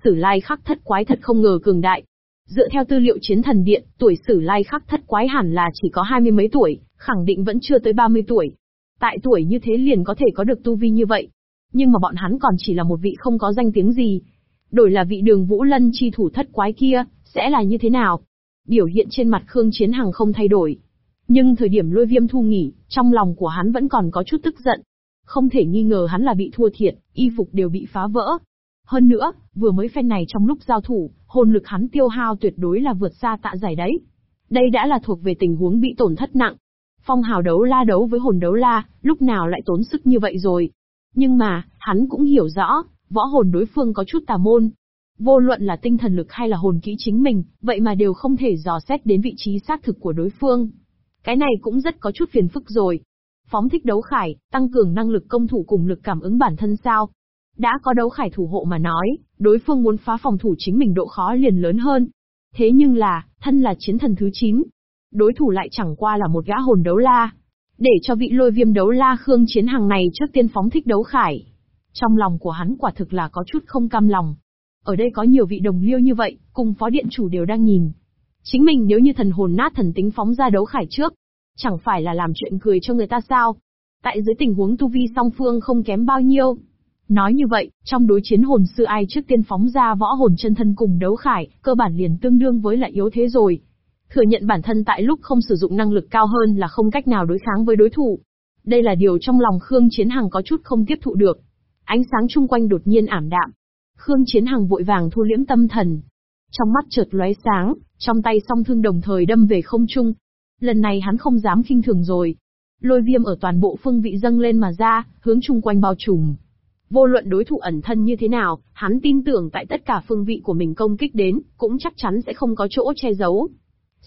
Sử lai khắc thất quái thật không ngờ cường đại. Dựa theo tư liệu chiến thần điện, tuổi sử lai khắc thất quái hẳn là chỉ có hai mươi mấy tuổi, khẳng định vẫn chưa tới ba mươi tuổi. Tại tuổi như thế liền có thể có được tu vi như vậy. Nhưng mà bọn hắn còn chỉ là một vị không có danh tiếng gì. Đổi là vị đường Vũ Lân chi thủ thất quái kia, sẽ là như thế nào? Biểu hiện trên mặt Khương Chiến Hằng không thay đổi, nhưng thời điểm lôi viêm thu nghỉ, trong lòng của hắn vẫn còn có chút tức giận. Không thể nghi ngờ hắn là bị thua thiệt, y phục đều bị phá vỡ. Hơn nữa, vừa mới phen này trong lúc giao thủ, hồn lực hắn tiêu hao tuyệt đối là vượt xa tạ giải đấy. Đây đã là thuộc về tình huống bị tổn thất nặng. Phong hào đấu la đấu với hồn đấu la, lúc nào lại tốn sức như vậy rồi. Nhưng mà, hắn cũng hiểu rõ, võ hồn đối phương có chút tà môn. Vô luận là tinh thần lực hay là hồn kỹ chính mình, vậy mà đều không thể dò xét đến vị trí xác thực của đối phương. Cái này cũng rất có chút phiền phức rồi. Phóng thích đấu khải, tăng cường năng lực công thủ cùng lực cảm ứng bản thân sao. Đã có đấu khải thủ hộ mà nói, đối phương muốn phá phòng thủ chính mình độ khó liền lớn hơn. Thế nhưng là, thân là chiến thần thứ 9. Đối thủ lại chẳng qua là một gã hồn đấu la. Để cho vị lôi viêm đấu la Khương Chiến Hàng này trước tiên phóng thích đấu khải. Trong lòng của hắn quả thực là có chút không cam lòng. Ở đây có nhiều vị đồng liêu như vậy, cùng phó điện chủ đều đang nhìn. Chính mình nếu như thần hồn nát thần tính phóng ra đấu khải trước, chẳng phải là làm chuyện cười cho người ta sao? Tại dưới tình huống tu vi song phương không kém bao nhiêu. Nói như vậy, trong đối chiến hồn sư ai trước tiên phóng ra võ hồn chân thân cùng đấu khải, cơ bản liền tương đương với là yếu thế rồi. Thừa nhận bản thân tại lúc không sử dụng năng lực cao hơn là không cách nào đối kháng với đối thủ. Đây là điều trong lòng Khương Chiến Hằng có chút không tiếp thụ được. Ánh sáng chung quanh đột nhiên ảm đạm. Khương Chiến Hằng vội vàng thu liễm tâm thần. Trong mắt chợt lóe sáng, trong tay song thương đồng thời đâm về không trung. Lần này hắn không dám khinh thường rồi. Lôi viêm ở toàn bộ phương vị dâng lên mà ra, hướng chung quanh bao trùm. Vô luận đối thủ ẩn thân như thế nào, hắn tin tưởng tại tất cả phương vị của mình công kích đến, cũng chắc chắn sẽ không có chỗ che giấu.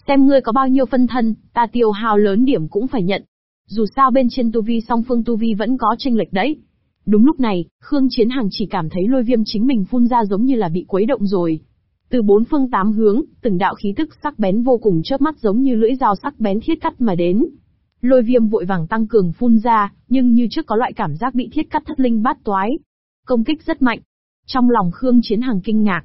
Xem ngươi có bao nhiêu phân thân, ta tiêu hao lớn điểm cũng phải nhận. Dù sao bên trên tu vi song phương tu vi vẫn có tranh lệch đấy. Đúng lúc này, Khương Chiến Hằng chỉ cảm thấy lôi viêm chính mình phun ra giống như là bị quấy động rồi. Từ bốn phương tám hướng, từng đạo khí tức sắc bén vô cùng chớp mắt giống như lưỡi dao sắc bén thiết cắt mà đến. Lôi viêm vội vàng tăng cường phun ra, nhưng như trước có loại cảm giác bị thiết cắt thất linh bát toái. Công kích rất mạnh. Trong lòng Khương Chiến Hằng kinh ngạc.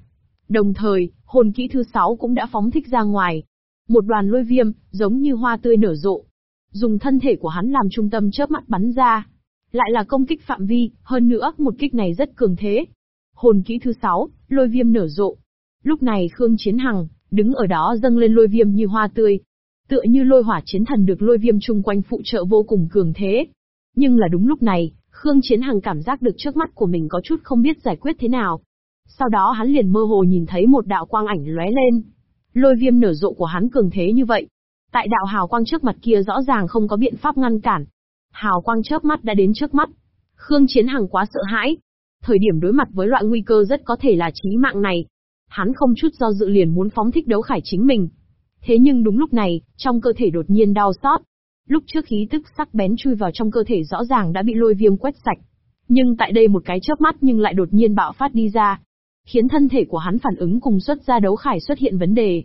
Đồng thời, hồn kỹ thứ sáu cũng đã phóng thích ra ngoài, một đoàn lôi viêm, giống như hoa tươi nở rộ. Dùng thân thể của hắn làm trung tâm chớp mắt bắn ra. Lại là công kích phạm vi, hơn nữa, một kích này rất cường thế. Hồn kỹ thứ sáu, lôi viêm nở rộ. Lúc này Khương Chiến Hằng, đứng ở đó dâng lên lôi viêm như hoa tươi. Tựa như lôi hỏa chiến thần được lôi viêm chung quanh phụ trợ vô cùng cường thế. Nhưng là đúng lúc này, Khương Chiến Hằng cảm giác được trước mắt của mình có chút không biết giải quyết thế nào. Sau đó hắn liền mơ hồ nhìn thấy một đạo quang ảnh lóe lên. Lôi viêm nở rộ của hắn cường thế như vậy. Tại đạo hào quang trước mặt kia rõ ràng không có biện pháp ngăn cản. Hào quang chớp mắt đã đến trước mắt. Khương Chiến Hằng quá sợ hãi. Thời điểm đối mặt với loại nguy cơ rất có thể là chí mạng này. Hắn không chút do dự liền muốn phóng thích đấu khải chính mình. Thế nhưng đúng lúc này, trong cơ thể đột nhiên đau xót. Lúc trước khí tức sắc bén chui vào trong cơ thể rõ ràng đã bị lôi viêm quét sạch. Nhưng tại đây một cái chớp mắt nhưng lại đột nhiên bạo phát đi ra. Khiến thân thể của hắn phản ứng cùng xuất ra đấu khải xuất hiện vấn đề.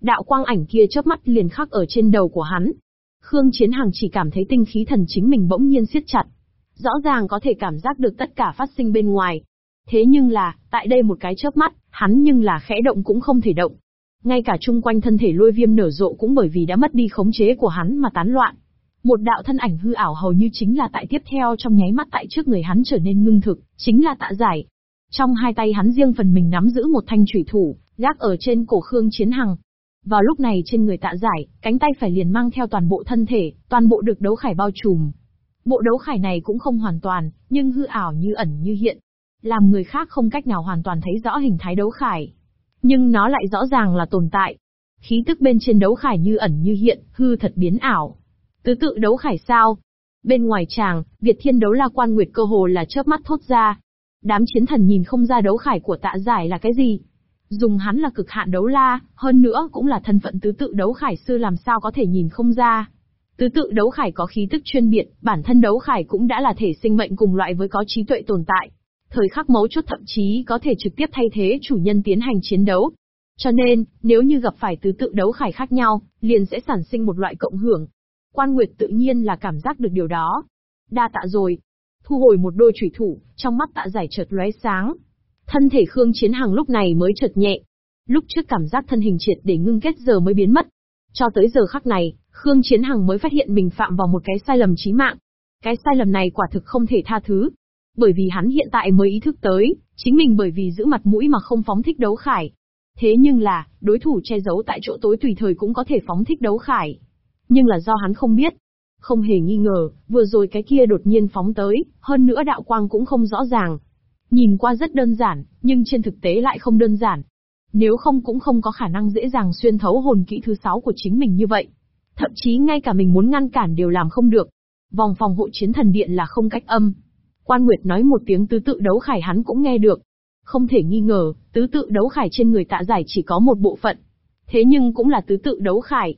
Đạo quang ảnh kia chớp mắt liền khắc ở trên đầu của hắn. Khương Chiến Hằng chỉ cảm thấy tinh khí thần chính mình bỗng nhiên siết chặt. Rõ ràng có thể cảm giác được tất cả phát sinh bên ngoài. Thế nhưng là, tại đây một cái chớp mắt, hắn nhưng là khẽ động cũng không thể động. Ngay cả chung quanh thân thể lôi viêm nở rộ cũng bởi vì đã mất đi khống chế của hắn mà tán loạn. Một đạo thân ảnh hư ảo hầu như chính là tại tiếp theo trong nháy mắt tại trước người hắn trở nên ngưng thực, chính là tạ giải. Trong hai tay hắn riêng phần mình nắm giữ một thanh thủy thủ, gác ở trên cổ Khương Chiến Hằng. Vào lúc này trên người tạ giải, cánh tay phải liền mang theo toàn bộ thân thể, toàn bộ được đấu khải bao trùm. Bộ đấu khải này cũng không hoàn toàn, nhưng hư ảo như ẩn như hiện. Làm người khác không cách nào hoàn toàn thấy rõ hình thái đấu khải. Nhưng nó lại rõ ràng là tồn tại. Khí tức bên trên đấu khải như ẩn như hiện, hư thật biến ảo. Tứ tự đấu khải sao? Bên ngoài chàng Việt Thiên đấu la quan nguyệt cơ hồ là chớp mắt thốt ra. Đám chiến thần nhìn không ra đấu khải của tạ giải là cái gì. Dùng hắn là cực hạn đấu la, hơn nữa cũng là thân phận tứ tự đấu khải sư làm sao có thể nhìn không ra. Tứ tự đấu khải có khí tức chuyên biệt, bản thân đấu khải cũng đã là thể sinh mệnh cùng loại với có trí tuệ tồn tại. Thời khắc mấu chốt thậm chí có thể trực tiếp thay thế chủ nhân tiến hành chiến đấu. Cho nên, nếu như gặp phải tứ tự đấu khải khác nhau, liền sẽ sản sinh một loại cộng hưởng. Quan Nguyệt tự nhiên là cảm giác được điều đó. Đa tạ rồi. Thu hồi một đôi chủy thủ, trong mắt tạ giải chợt lóe sáng. Thân thể Khương Chiến Hằng lúc này mới chợt nhẹ. Lúc trước cảm giác thân hình triệt để ngưng kết giờ mới biến mất. Cho tới giờ khắc này, Khương Chiến Hằng mới phát hiện mình phạm vào một cái sai lầm chí mạng. Cái sai lầm này quả thực không thể tha thứ. Bởi vì hắn hiện tại mới ý thức tới, chính mình bởi vì giữ mặt mũi mà không phóng thích đấu khải. Thế nhưng là, đối thủ che giấu tại chỗ tối tùy thời cũng có thể phóng thích đấu khải. Nhưng là do hắn không biết. Không hề nghi ngờ, vừa rồi cái kia đột nhiên phóng tới, hơn nữa đạo quang cũng không rõ ràng. Nhìn qua rất đơn giản, nhưng trên thực tế lại không đơn giản. Nếu không cũng không có khả năng dễ dàng xuyên thấu hồn kỹ thứ sáu của chính mình như vậy. Thậm chí ngay cả mình muốn ngăn cản đều làm không được. Vòng phòng hộ chiến thần điện là không cách âm. Quan Nguyệt nói một tiếng tứ tự đấu khải hắn cũng nghe được. Không thể nghi ngờ, tứ tự đấu khải trên người tạ giải chỉ có một bộ phận. Thế nhưng cũng là tứ tự đấu khải.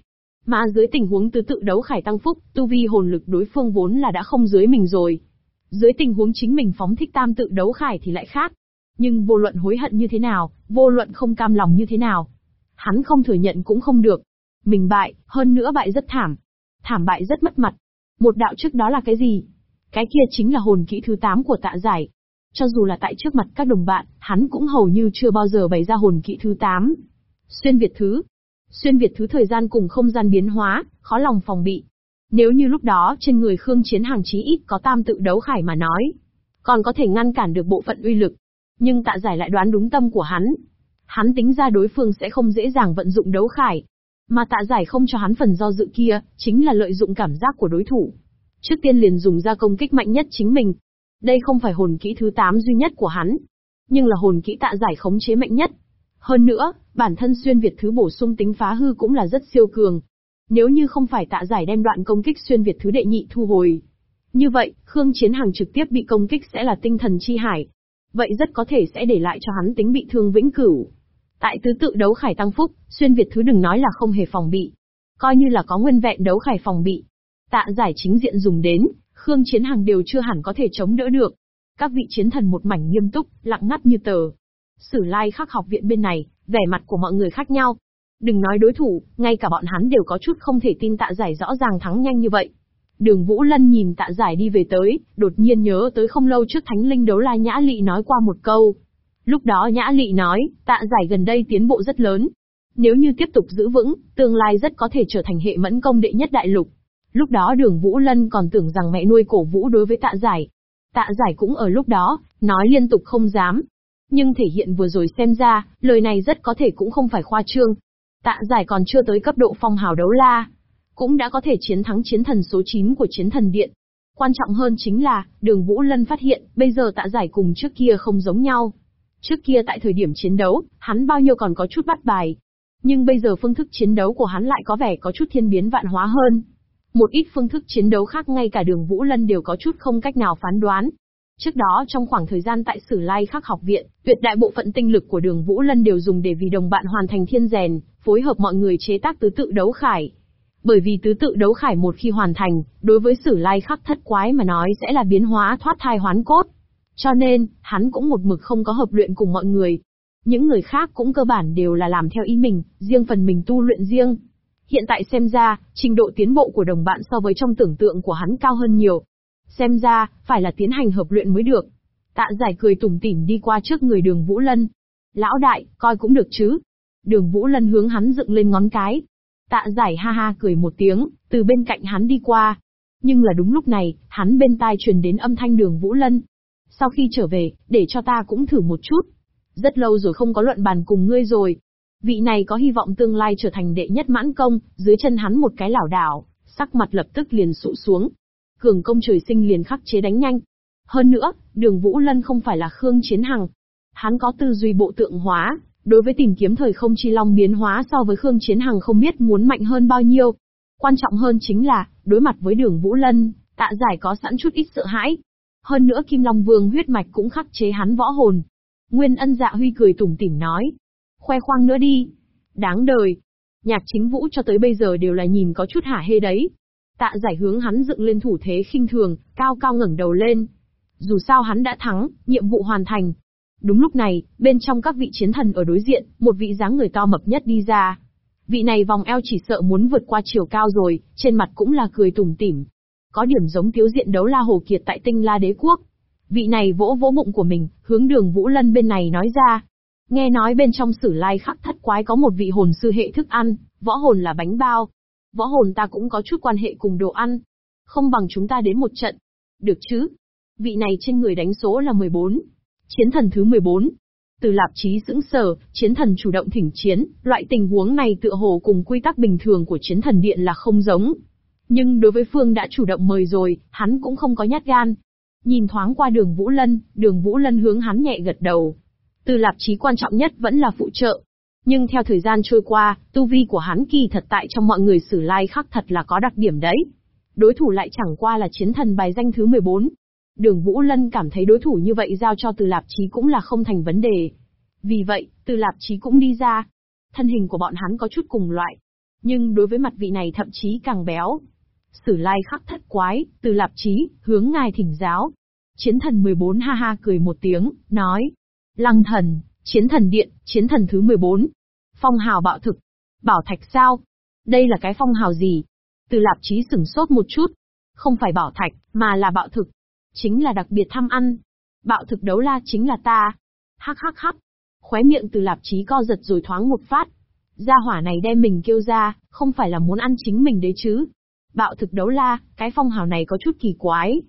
Mà dưới tình huống tứ tự đấu khải tăng phúc, tu vi hồn lực đối phương vốn là đã không dưới mình rồi. Dưới tình huống chính mình phóng thích tam tự đấu khải thì lại khác. Nhưng vô luận hối hận như thế nào, vô luận không cam lòng như thế nào. Hắn không thừa nhận cũng không được. Mình bại, hơn nữa bại rất thảm. Thảm bại rất mất mặt. Một đạo trước đó là cái gì? Cái kia chính là hồn kỹ thứ 8 của tạ giải. Cho dù là tại trước mặt các đồng bạn, hắn cũng hầu như chưa bao giờ bày ra hồn kỹ thứ 8. Xuyên Việt thứ. Xuyên Việt thứ thời gian cùng không gian biến hóa, khó lòng phòng bị. Nếu như lúc đó trên người Khương Chiến Hàng chí ít có tam tự đấu khải mà nói, còn có thể ngăn cản được bộ phận uy lực. Nhưng tạ giải lại đoán đúng tâm của hắn. Hắn tính ra đối phương sẽ không dễ dàng vận dụng đấu khải. Mà tạ giải không cho hắn phần do dự kia, chính là lợi dụng cảm giác của đối thủ. Trước tiên liền dùng ra công kích mạnh nhất chính mình. Đây không phải hồn kỹ thứ 8 duy nhất của hắn, nhưng là hồn kỹ tạ giải khống chế mạnh nhất. Hơn nữa, bản thân xuyên Việt thứ bổ sung tính phá hư cũng là rất siêu cường. Nếu như không phải tạ giải đem đoạn công kích xuyên Việt thứ đệ nhị thu hồi. Như vậy, Khương Chiến Hằng trực tiếp bị công kích sẽ là tinh thần chi hải. Vậy rất có thể sẽ để lại cho hắn tính bị thương vĩnh cửu. Tại tứ tự đấu khải tăng phúc, xuyên Việt thứ đừng nói là không hề phòng bị. Coi như là có nguyên vẹn đấu khải phòng bị, Tạ giải chính diện dùng đến, Khương Chiến Hằng đều chưa hẳn có thể chống đỡ được. Các vị chiến thần một mảnh nghiêm túc, lặng ngắt như tờ. Sử lai khắc học viện bên này, vẻ mặt của mọi người khác nhau. Đừng nói đối thủ, ngay cả bọn hắn đều có chút không thể tin tạ giải rõ ràng thắng nhanh như vậy. Đường Vũ Lân nhìn tạ giải đi về tới, đột nhiên nhớ tới không lâu trước thánh linh đấu la Nhã Lị nói qua một câu. Lúc đó Nhã Lị nói, tạ giải gần đây tiến bộ rất lớn. Nếu như tiếp tục giữ vững, tương lai rất có thể trở thành hệ mẫn công đệ nhất đại lục. Lúc đó đường Vũ Lân còn tưởng rằng mẹ nuôi cổ vũ đối với tạ giải. Tạ giải cũng ở lúc đó, nói liên tục không dám. Nhưng thể hiện vừa rồi xem ra, lời này rất có thể cũng không phải khoa trương. Tạ giải còn chưa tới cấp độ phong hào đấu la. Cũng đã có thể chiến thắng chiến thần số 9 của chiến thần điện. Quan trọng hơn chính là, đường Vũ Lân phát hiện, bây giờ tạ giải cùng trước kia không giống nhau. Trước kia tại thời điểm chiến đấu, hắn bao nhiêu còn có chút bắt bài. Nhưng bây giờ phương thức chiến đấu của hắn lại có vẻ có chút thiên biến vạn hóa hơn. Một ít phương thức chiến đấu khác ngay cả đường Vũ Lân đều có chút không cách nào phán đoán. Trước đó trong khoảng thời gian tại Sử Lai Khắc học viện, tuyệt đại bộ phận tinh lực của đường Vũ Lân đều dùng để vì đồng bạn hoàn thành thiên rèn, phối hợp mọi người chế tác tứ tự đấu khải. Bởi vì tứ tự đấu khải một khi hoàn thành, đối với Sử Lai Khắc thất quái mà nói sẽ là biến hóa thoát thai hoán cốt. Cho nên, hắn cũng một mực không có hợp luyện cùng mọi người. Những người khác cũng cơ bản đều là làm theo ý mình, riêng phần mình tu luyện riêng. Hiện tại xem ra, trình độ tiến bộ của đồng bạn so với trong tưởng tượng của hắn cao hơn nhiều. Xem ra, phải là tiến hành hợp luyện mới được. Tạ giải cười tủm tỉm đi qua trước người đường Vũ Lân. Lão đại, coi cũng được chứ. Đường Vũ Lân hướng hắn dựng lên ngón cái. Tạ giải ha ha cười một tiếng, từ bên cạnh hắn đi qua. Nhưng là đúng lúc này, hắn bên tai truyền đến âm thanh đường Vũ Lân. Sau khi trở về, để cho ta cũng thử một chút. Rất lâu rồi không có luận bàn cùng ngươi rồi. Vị này có hy vọng tương lai trở thành đệ nhất mãn công, dưới chân hắn một cái lảo đảo, sắc mặt lập tức liền sụ xuống. Cường công trời sinh liền khắc chế đánh nhanh. Hơn nữa, đường Vũ Lân không phải là Khương Chiến Hằng. Hắn có tư duy bộ tượng hóa, đối với tìm kiếm thời không chi long biến hóa so với Khương Chiến Hằng không biết muốn mạnh hơn bao nhiêu. Quan trọng hơn chính là, đối mặt với đường Vũ Lân, tạ giải có sẵn chút ít sợ hãi. Hơn nữa Kim Long Vương huyết mạch cũng khắc chế hắn võ hồn. Nguyên ân dạ huy cười tủm tỉm nói, khoe khoang nữa đi. Đáng đời. Nhạc chính vũ cho tới bây giờ đều là nhìn có chút hả hê đấy. Tạ giải hướng hắn dựng lên thủ thế khinh thường, cao cao ngẩng đầu lên. Dù sao hắn đã thắng, nhiệm vụ hoàn thành. Đúng lúc này, bên trong các vị chiến thần ở đối diện, một vị dáng người to mập nhất đi ra. Vị này vòng eo chỉ sợ muốn vượt qua chiều cao rồi, trên mặt cũng là cười tủm tỉm. Có điểm giống tiếu diện đấu la hồ kiệt tại tinh la đế quốc. Vị này vỗ vỗ bụng của mình, hướng đường Vũ Lân bên này nói ra, Nghe nói bên trong sử lai khắc thất quái có một vị hồn sư hệ thức ăn, võ hồn là bánh bao. Võ hồn ta cũng có chút quan hệ cùng đồ ăn. Không bằng chúng ta đến một trận. Được chứ? Vị này trên người đánh số là 14. Chiến thần thứ 14. Từ lạp chí sững sờ, chiến thần chủ động thỉnh chiến, loại tình huống này tựa hồ cùng quy tắc bình thường của chiến thần điện là không giống. Nhưng đối với Phương đã chủ động mời rồi, hắn cũng không có nhát gan. Nhìn thoáng qua đường Vũ Lân, đường Vũ Lân hướng hắn nhẹ gật đầu, từ lạp chí quan trọng nhất vẫn là phụ trợ. Nhưng theo thời gian trôi qua, tu vi của hắn kỳ thật tại trong mọi người sử lai khắc thật là có đặc điểm đấy. Đối thủ lại chẳng qua là chiến thần bài danh thứ 14. Đường Vũ Lân cảm thấy đối thủ như vậy giao cho từ lạp chí cũng là không thành vấn đề. Vì vậy, từ lạp chí cũng đi ra. Thân hình của bọn hắn có chút cùng loại. Nhưng đối với mặt vị này thậm chí càng béo. Sử lai khắc thất quái, từ lạp chí, hướng ngài thỉnh giáo. Chiến thần 14 ha ha cười một tiếng, nói, Lăng thần, chiến thần điện, chiến thần thứ 14. Phong hào bạo thực. Bảo thạch sao? Đây là cái phong hào gì? Từ lạp chí sửng sốt một chút. Không phải bảo thạch, mà là bạo thực. Chính là đặc biệt thăm ăn. Bạo thực đấu la chính là ta. Hắc hắc hắc. Khóe miệng từ lạp chí co giật rồi thoáng một phát. Gia hỏa này đem mình kêu ra, không phải là muốn ăn chính mình đấy chứ. Bạo thực đấu la, cái phong hào này có chút kỳ quái.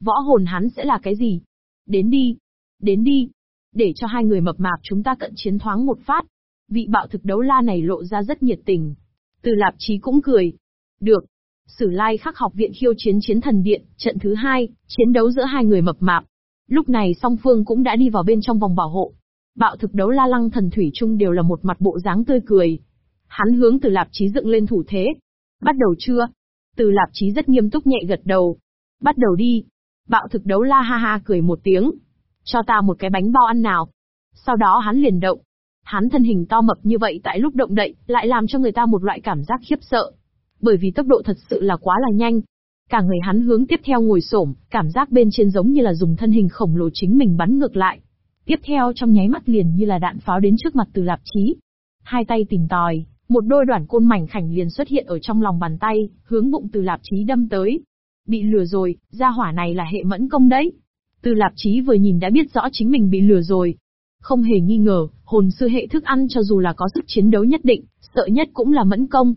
Võ hồn hắn sẽ là cái gì? Đến đi. Đến đi, để cho hai người mập mạp chúng ta cận chiến thoáng một phát. Vị bạo thực đấu la này lộ ra rất nhiệt tình. Từ lạp chí cũng cười. Được. Sử lai khắc học viện khiêu chiến chiến thần điện, trận thứ hai, chiến đấu giữa hai người mập mạp. Lúc này song phương cũng đã đi vào bên trong vòng bảo hộ. Bạo thực đấu la lăng thần thủy chung đều là một mặt bộ dáng tươi cười. Hắn hướng từ lạp chí dựng lên thủ thế. Bắt đầu chưa? Từ lạp chí rất nghiêm túc nhẹ gật đầu. Bắt đầu đi. Bạo thực đấu la ha ha cười một tiếng, cho ta một cái bánh bao ăn nào. Sau đó hắn liền động. Hắn thân hình to mập như vậy tại lúc động đậy, lại làm cho người ta một loại cảm giác khiếp sợ. Bởi vì tốc độ thật sự là quá là nhanh. Cả người hắn hướng tiếp theo ngồi xổm, cảm giác bên trên giống như là dùng thân hình khổng lồ chính mình bắn ngược lại. Tiếp theo trong nháy mắt liền như là đạn pháo đến trước mặt từ lạp chí. Hai tay tìm tòi, một đôi đoạn côn mảnh khảnh liền xuất hiện ở trong lòng bàn tay, hướng bụng từ lạp chí đâm tới. Bị lừa rồi, gia hỏa này là hệ mẫn công đấy. Từ lạp chí vừa nhìn đã biết rõ chính mình bị lừa rồi. Không hề nghi ngờ, hồn sư hệ thức ăn cho dù là có sức chiến đấu nhất định, Sợ nhất cũng là mẫn công.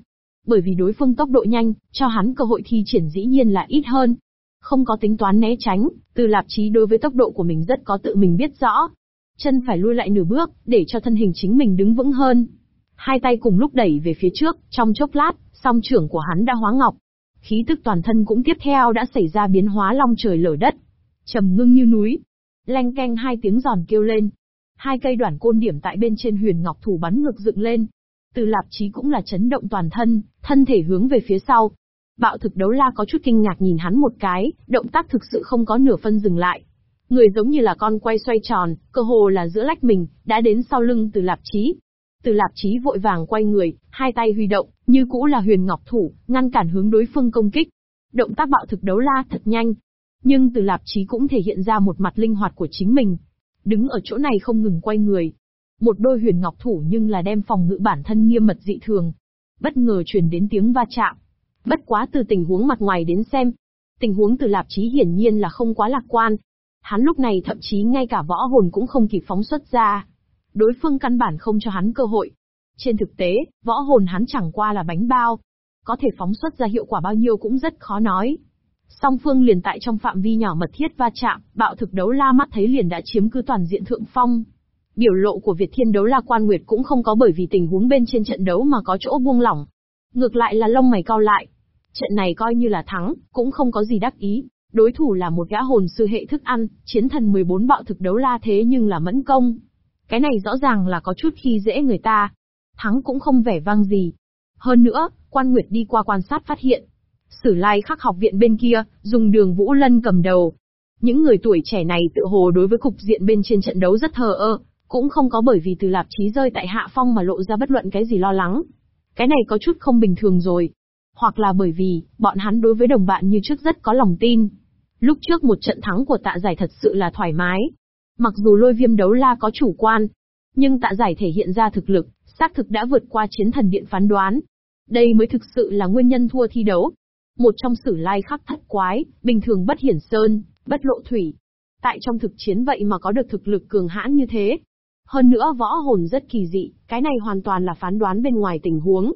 Bởi vì đối phương tốc độ nhanh, cho hắn cơ hội thi triển dĩ nhiên là ít hơn. Không có tính toán né tránh, từ lạp chí đối với tốc độ của mình rất có tự mình biết rõ. Chân phải lui lại nửa bước, để cho thân hình chính mình đứng vững hơn. Hai tay cùng lúc đẩy về phía trước, trong chốc lát, song trưởng của hắn đã hóa ngọc. Khí tức toàn thân cũng tiếp theo đã xảy ra biến hóa long trời lở đất. trầm ngưng như núi. Lanh canh hai tiếng giòn kêu lên. Hai cây đoạn côn điểm tại bên trên huyền ngọc thủ bắn ngược dựng lên. Từ lạp chí cũng là chấn động toàn thân, thân thể hướng về phía sau. Bạo thực đấu la có chút kinh ngạc nhìn hắn một cái, động tác thực sự không có nửa phân dừng lại. Người giống như là con quay xoay tròn, cơ hồ là giữa lách mình, đã đến sau lưng từ lạp chí. Từ lạp chí vội vàng quay người, hai tay huy động, như cũ là huyền ngọc thủ, ngăn cản hướng đối phương công kích. Động tác bạo thực đấu la thật nhanh. Nhưng từ lạp chí cũng thể hiện ra một mặt linh hoạt của chính mình. Đứng ở chỗ này không ngừng quay người. Một đôi huyền ngọc thủ nhưng là đem phòng ngự bản thân nghiêm mật dị thường. Bất ngờ truyền đến tiếng va chạm. Bất quá từ tình huống mặt ngoài đến xem. Tình huống từ lạp chí hiển nhiên là không quá lạc quan. Hắn lúc này thậm chí ngay cả võ hồn cũng không kịp phóng xuất ra đối phương căn bản không cho hắn cơ hội. Trên thực tế, võ hồn hắn chẳng qua là bánh bao. Có thể phóng xuất ra hiệu quả bao nhiêu cũng rất khó nói. Song phương liền tại trong phạm vi nhỏ mật thiết va chạm, bạo thực đấu la mắt thấy liền đã chiếm cứ toàn diện thượng phong. Biểu lộ của Việt Thiên đấu la quan nguyệt cũng không có bởi vì tình huống bên trên trận đấu mà có chỗ buông lỏng. Ngược lại là lông mày cao lại. Trận này coi như là thắng, cũng không có gì đắc ý. Đối thủ là một gã hồn sư hệ thức ăn, chiến thần 14 bạo thực đấu la thế nhưng là mẫn công. Cái này rõ ràng là có chút khi dễ người ta. Thắng cũng không vẻ vang gì. Hơn nữa, quan nguyệt đi qua quan sát phát hiện. Sử lai khắc học viện bên kia, dùng đường Vũ Lân cầm đầu. Những người tuổi trẻ này tự hồ đối với cục diện bên trên trận đấu rất thờ ơ, cũng không có bởi vì từ lạp chí rơi tại hạ phong mà lộ ra bất luận cái gì lo lắng. Cái này có chút không bình thường rồi. Hoặc là bởi vì, bọn hắn đối với đồng bạn như trước rất có lòng tin. Lúc trước một trận thắng của tạ giải thật sự là thoải mái, Mặc dù lôi viêm đấu la có chủ quan, nhưng tạ giải thể hiện ra thực lực, xác thực đã vượt qua chiến thần điện phán đoán. Đây mới thực sự là nguyên nhân thua thi đấu. Một trong sử lai khắc thất quái, bình thường bất hiển sơn, bất lộ thủy. Tại trong thực chiến vậy mà có được thực lực cường hãn như thế. Hơn nữa võ hồn rất kỳ dị, cái này hoàn toàn là phán đoán bên ngoài tình huống.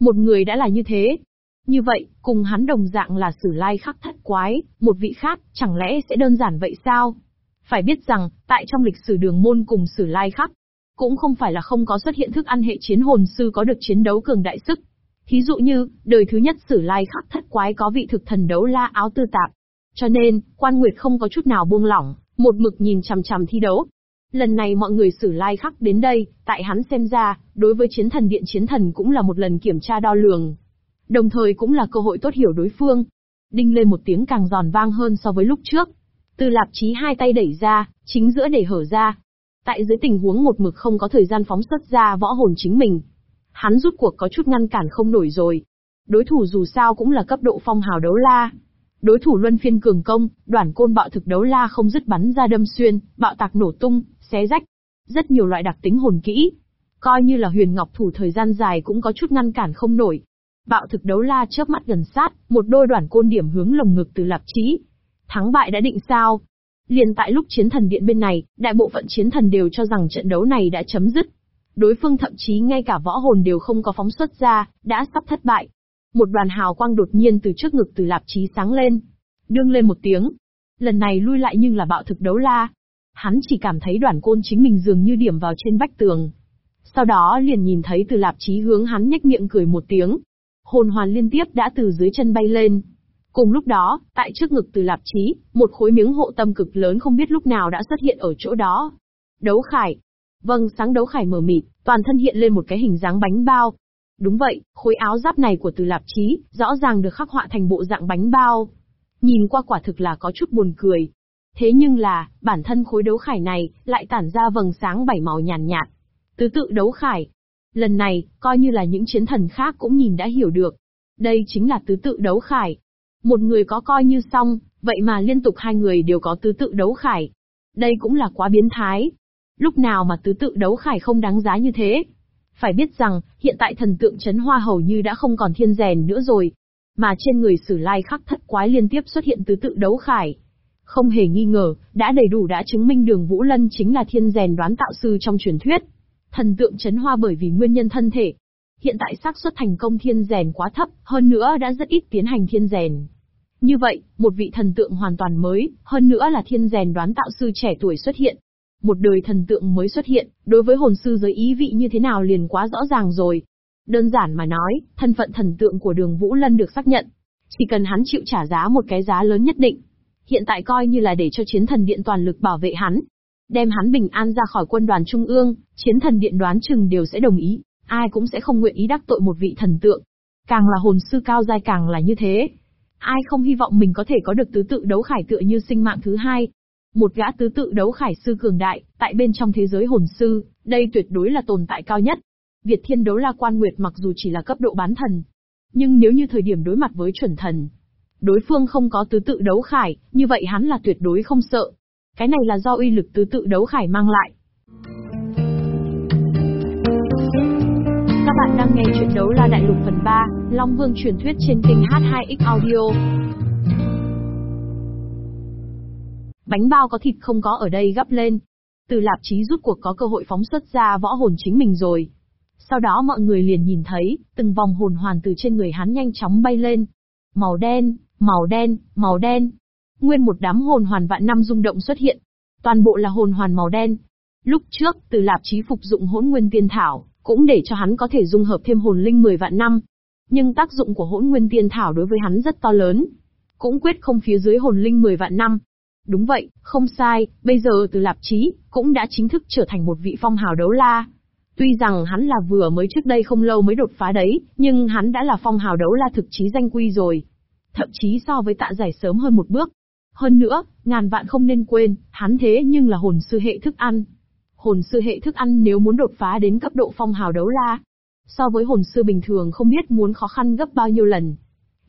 Một người đã là như thế. Như vậy, cùng hắn đồng dạng là sử lai khắc thất quái, một vị khác, chẳng lẽ sẽ đơn giản vậy sao? Phải biết rằng, tại trong lịch sử đường môn cùng sử lai khắc, cũng không phải là không có xuất hiện thức ăn hệ chiến hồn sư có được chiến đấu cường đại sức. Thí dụ như, đời thứ nhất sử lai khắc thất quái có vị thực thần đấu la áo tư tạp. Cho nên, quan nguyệt không có chút nào buông lỏng, một mực nhìn chằm chằm thi đấu. Lần này mọi người sử lai khắc đến đây, tại hắn xem ra, đối với chiến thần điện chiến thần cũng là một lần kiểm tra đo lường. Đồng thời cũng là cơ hội tốt hiểu đối phương. Đinh lên một tiếng càng giòn vang hơn so với lúc trước. Từ lạp chí hai tay đẩy ra, chính giữa để hở ra. Tại dưới tình huống một mực không có thời gian phóng xuất ra võ hồn chính mình. Hắn rút cuộc có chút ngăn cản không nổi rồi. Đối thủ dù sao cũng là cấp độ phong hào đấu la. Đối thủ luân phiên cường công, đoàn côn bạo thực đấu la không dứt bắn ra đâm xuyên, bạo tạc nổ tung, xé rách. Rất nhiều loại đặc tính hồn kỹ. Coi như là huyền ngọc thủ thời gian dài cũng có chút ngăn cản không nổi. Bạo thực đấu la chớp mắt gần sát, một đôi đoàn côn điểm hướng lồng ngực từ lạp chí, Thắng bại đã định sao? Liền tại lúc chiến thần điện bên này, đại bộ phận chiến thần đều cho rằng trận đấu này đã chấm dứt. Đối phương thậm chí ngay cả võ hồn đều không có phóng xuất ra, đã sắp thất bại. Một đoàn hào quang đột nhiên từ trước ngực từ lạp chí sáng lên. Đương lên một tiếng. Lần này lui lại nhưng là bạo thực đấu la. Hắn chỉ cảm thấy đoàn côn chính mình dường như điểm vào trên vách tường. Sau đó liền nhìn thấy từ lạp chí hướng hắn nhếch miệng cười một tiếng. Hồn hoàn liên tiếp đã từ dưới chân bay lên, Cùng lúc đó, tại trước ngực từ lạp chí, một khối miếng hộ tâm cực lớn không biết lúc nào đã xuất hiện ở chỗ đó. Đấu khải. Vâng, sáng đấu khải mở mịt, toàn thân hiện lên một cái hình dáng bánh bao. Đúng vậy, khối áo giáp này của từ lạp chí, rõ ràng được khắc họa thành bộ dạng bánh bao. Nhìn qua quả thực là có chút buồn cười. Thế nhưng là, bản thân khối đấu khải này, lại tản ra vầng sáng bảy màu nhàn nhạt, nhạt. Tứ tự đấu khải. Lần này, coi như là những chiến thần khác cũng nhìn đã hiểu được. Đây chính là tứ tự đấu khải. Một người có coi như xong, vậy mà liên tục hai người đều có tứ tự đấu khải. Đây cũng là quá biến thái. Lúc nào mà tứ tự đấu khải không đáng giá như thế? Phải biết rằng, hiện tại thần tượng chấn hoa hầu như đã không còn thiên rèn nữa rồi. Mà trên người sử lai khắc thất quái liên tiếp xuất hiện tứ tự đấu khải. Không hề nghi ngờ, đã đầy đủ đã chứng minh đường Vũ Lân chính là thiên rèn đoán tạo sư trong truyền thuyết. Thần tượng chấn hoa bởi vì nguyên nhân thân thể. Hiện tại xác suất thành công thiên rèn quá thấp, hơn nữa đã rất ít tiến hành thiên rèn. Như vậy, một vị thần tượng hoàn toàn mới, hơn nữa là thiên rèn đoán tạo sư trẻ tuổi xuất hiện. Một đời thần tượng mới xuất hiện, đối với hồn sư giới ý vị như thế nào liền quá rõ ràng rồi. Đơn giản mà nói, thân phận thần tượng của đường Vũ Lân được xác nhận. Chỉ cần hắn chịu trả giá một cái giá lớn nhất định. Hiện tại coi như là để cho chiến thần điện toàn lực bảo vệ hắn. Đem hắn bình an ra khỏi quân đoàn trung ương, chiến thần điện đoán chừng đều sẽ đồng ý. Ai cũng sẽ không nguyện ý đắc tội một vị thần tượng. Càng là hồn sư cao giai càng là như thế. Ai không hy vọng mình có thể có được tứ tự đấu khải tựa như sinh mạng thứ hai. Một gã tứ tự đấu khải sư cường đại, tại bên trong thế giới hồn sư, đây tuyệt đối là tồn tại cao nhất. Việt Thiên Đấu La Quan Nguyệt mặc dù chỉ là cấp độ bán thần, nhưng nếu như thời điểm đối mặt với chuẩn thần, đối phương không có tứ tự đấu khải, như vậy hắn là tuyệt đối không sợ. Cái này là do uy lực tứ tự đấu khải mang lại. Các bạn đang nghe chuyện đấu la đại lục phần 3, Long Vương truyền thuyết trên kênh H2X Audio. Bánh bao có thịt không có ở đây gấp lên. Từ lạp chí rút cuộc có cơ hội phóng xuất ra võ hồn chính mình rồi. Sau đó mọi người liền nhìn thấy, từng vòng hồn hoàn từ trên người hắn nhanh chóng bay lên. Màu đen, màu đen, màu đen. Nguyên một đám hồn hoàn vạn năm rung động xuất hiện. Toàn bộ là hồn hoàn màu đen. Lúc trước, từ lạp chí phục dụng hỗn nguyên tiên thảo, cũng để cho hắn có thể dung hợp thêm hồn linh 10 vạn năm. Nhưng tác dụng của hỗn nguyên tiên thảo đối với hắn rất to lớn. Cũng quyết không phía dưới hồn linh 10 vạn năm. Đúng vậy, không sai, bây giờ từ lạp chí, cũng đã chính thức trở thành một vị phong hào đấu la. Tuy rằng hắn là vừa mới trước đây không lâu mới đột phá đấy, nhưng hắn đã là phong hào đấu la thực chí danh quy rồi. Thậm chí so với tạ giải sớm hơn một bước. Hơn nữa, ngàn vạn không nên quên, hắn thế nhưng là hồn sư hệ thức ăn. Hồn sư hệ thức ăn nếu muốn đột phá đến cấp độ phong hào đấu la, so với hồn sư bình thường không biết muốn khó khăn gấp bao nhiêu lần.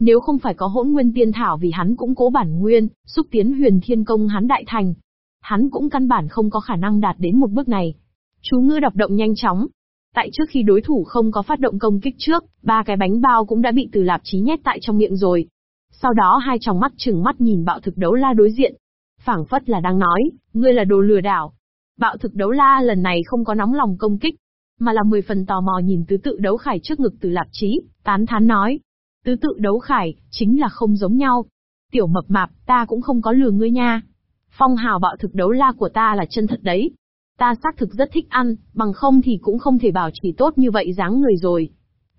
Nếu không phải có hỗn nguyên tiên thảo vì hắn cũng cố bản nguyên, xúc tiến huyền thiên công hắn đại thành. Hắn cũng căn bản không có khả năng đạt đến một bước này. Chú ngư đọc động nhanh chóng. Tại trước khi đối thủ không có phát động công kích trước, ba cái bánh bao cũng đã bị từ lạp chí nhét tại trong miệng rồi. Sau đó hai tròng mắt chừng mắt nhìn bạo thực đấu la đối diện. phảng phất là đang nói, ngươi là đồ lừa đảo. Bạo thực đấu la lần này không có nóng lòng công kích, mà là mười phần tò mò nhìn tứ tự đấu khải trước ngực từ lạp chí, tán thán nói. Tứ tự đấu khải, chính là không giống nhau. Tiểu mập mạp, ta cũng không có lừa ngươi nha. Phong hào bạo thực đấu la của ta là chân thật đấy. Ta xác thực rất thích ăn, bằng không thì cũng không thể bảo chỉ tốt như vậy dáng người rồi.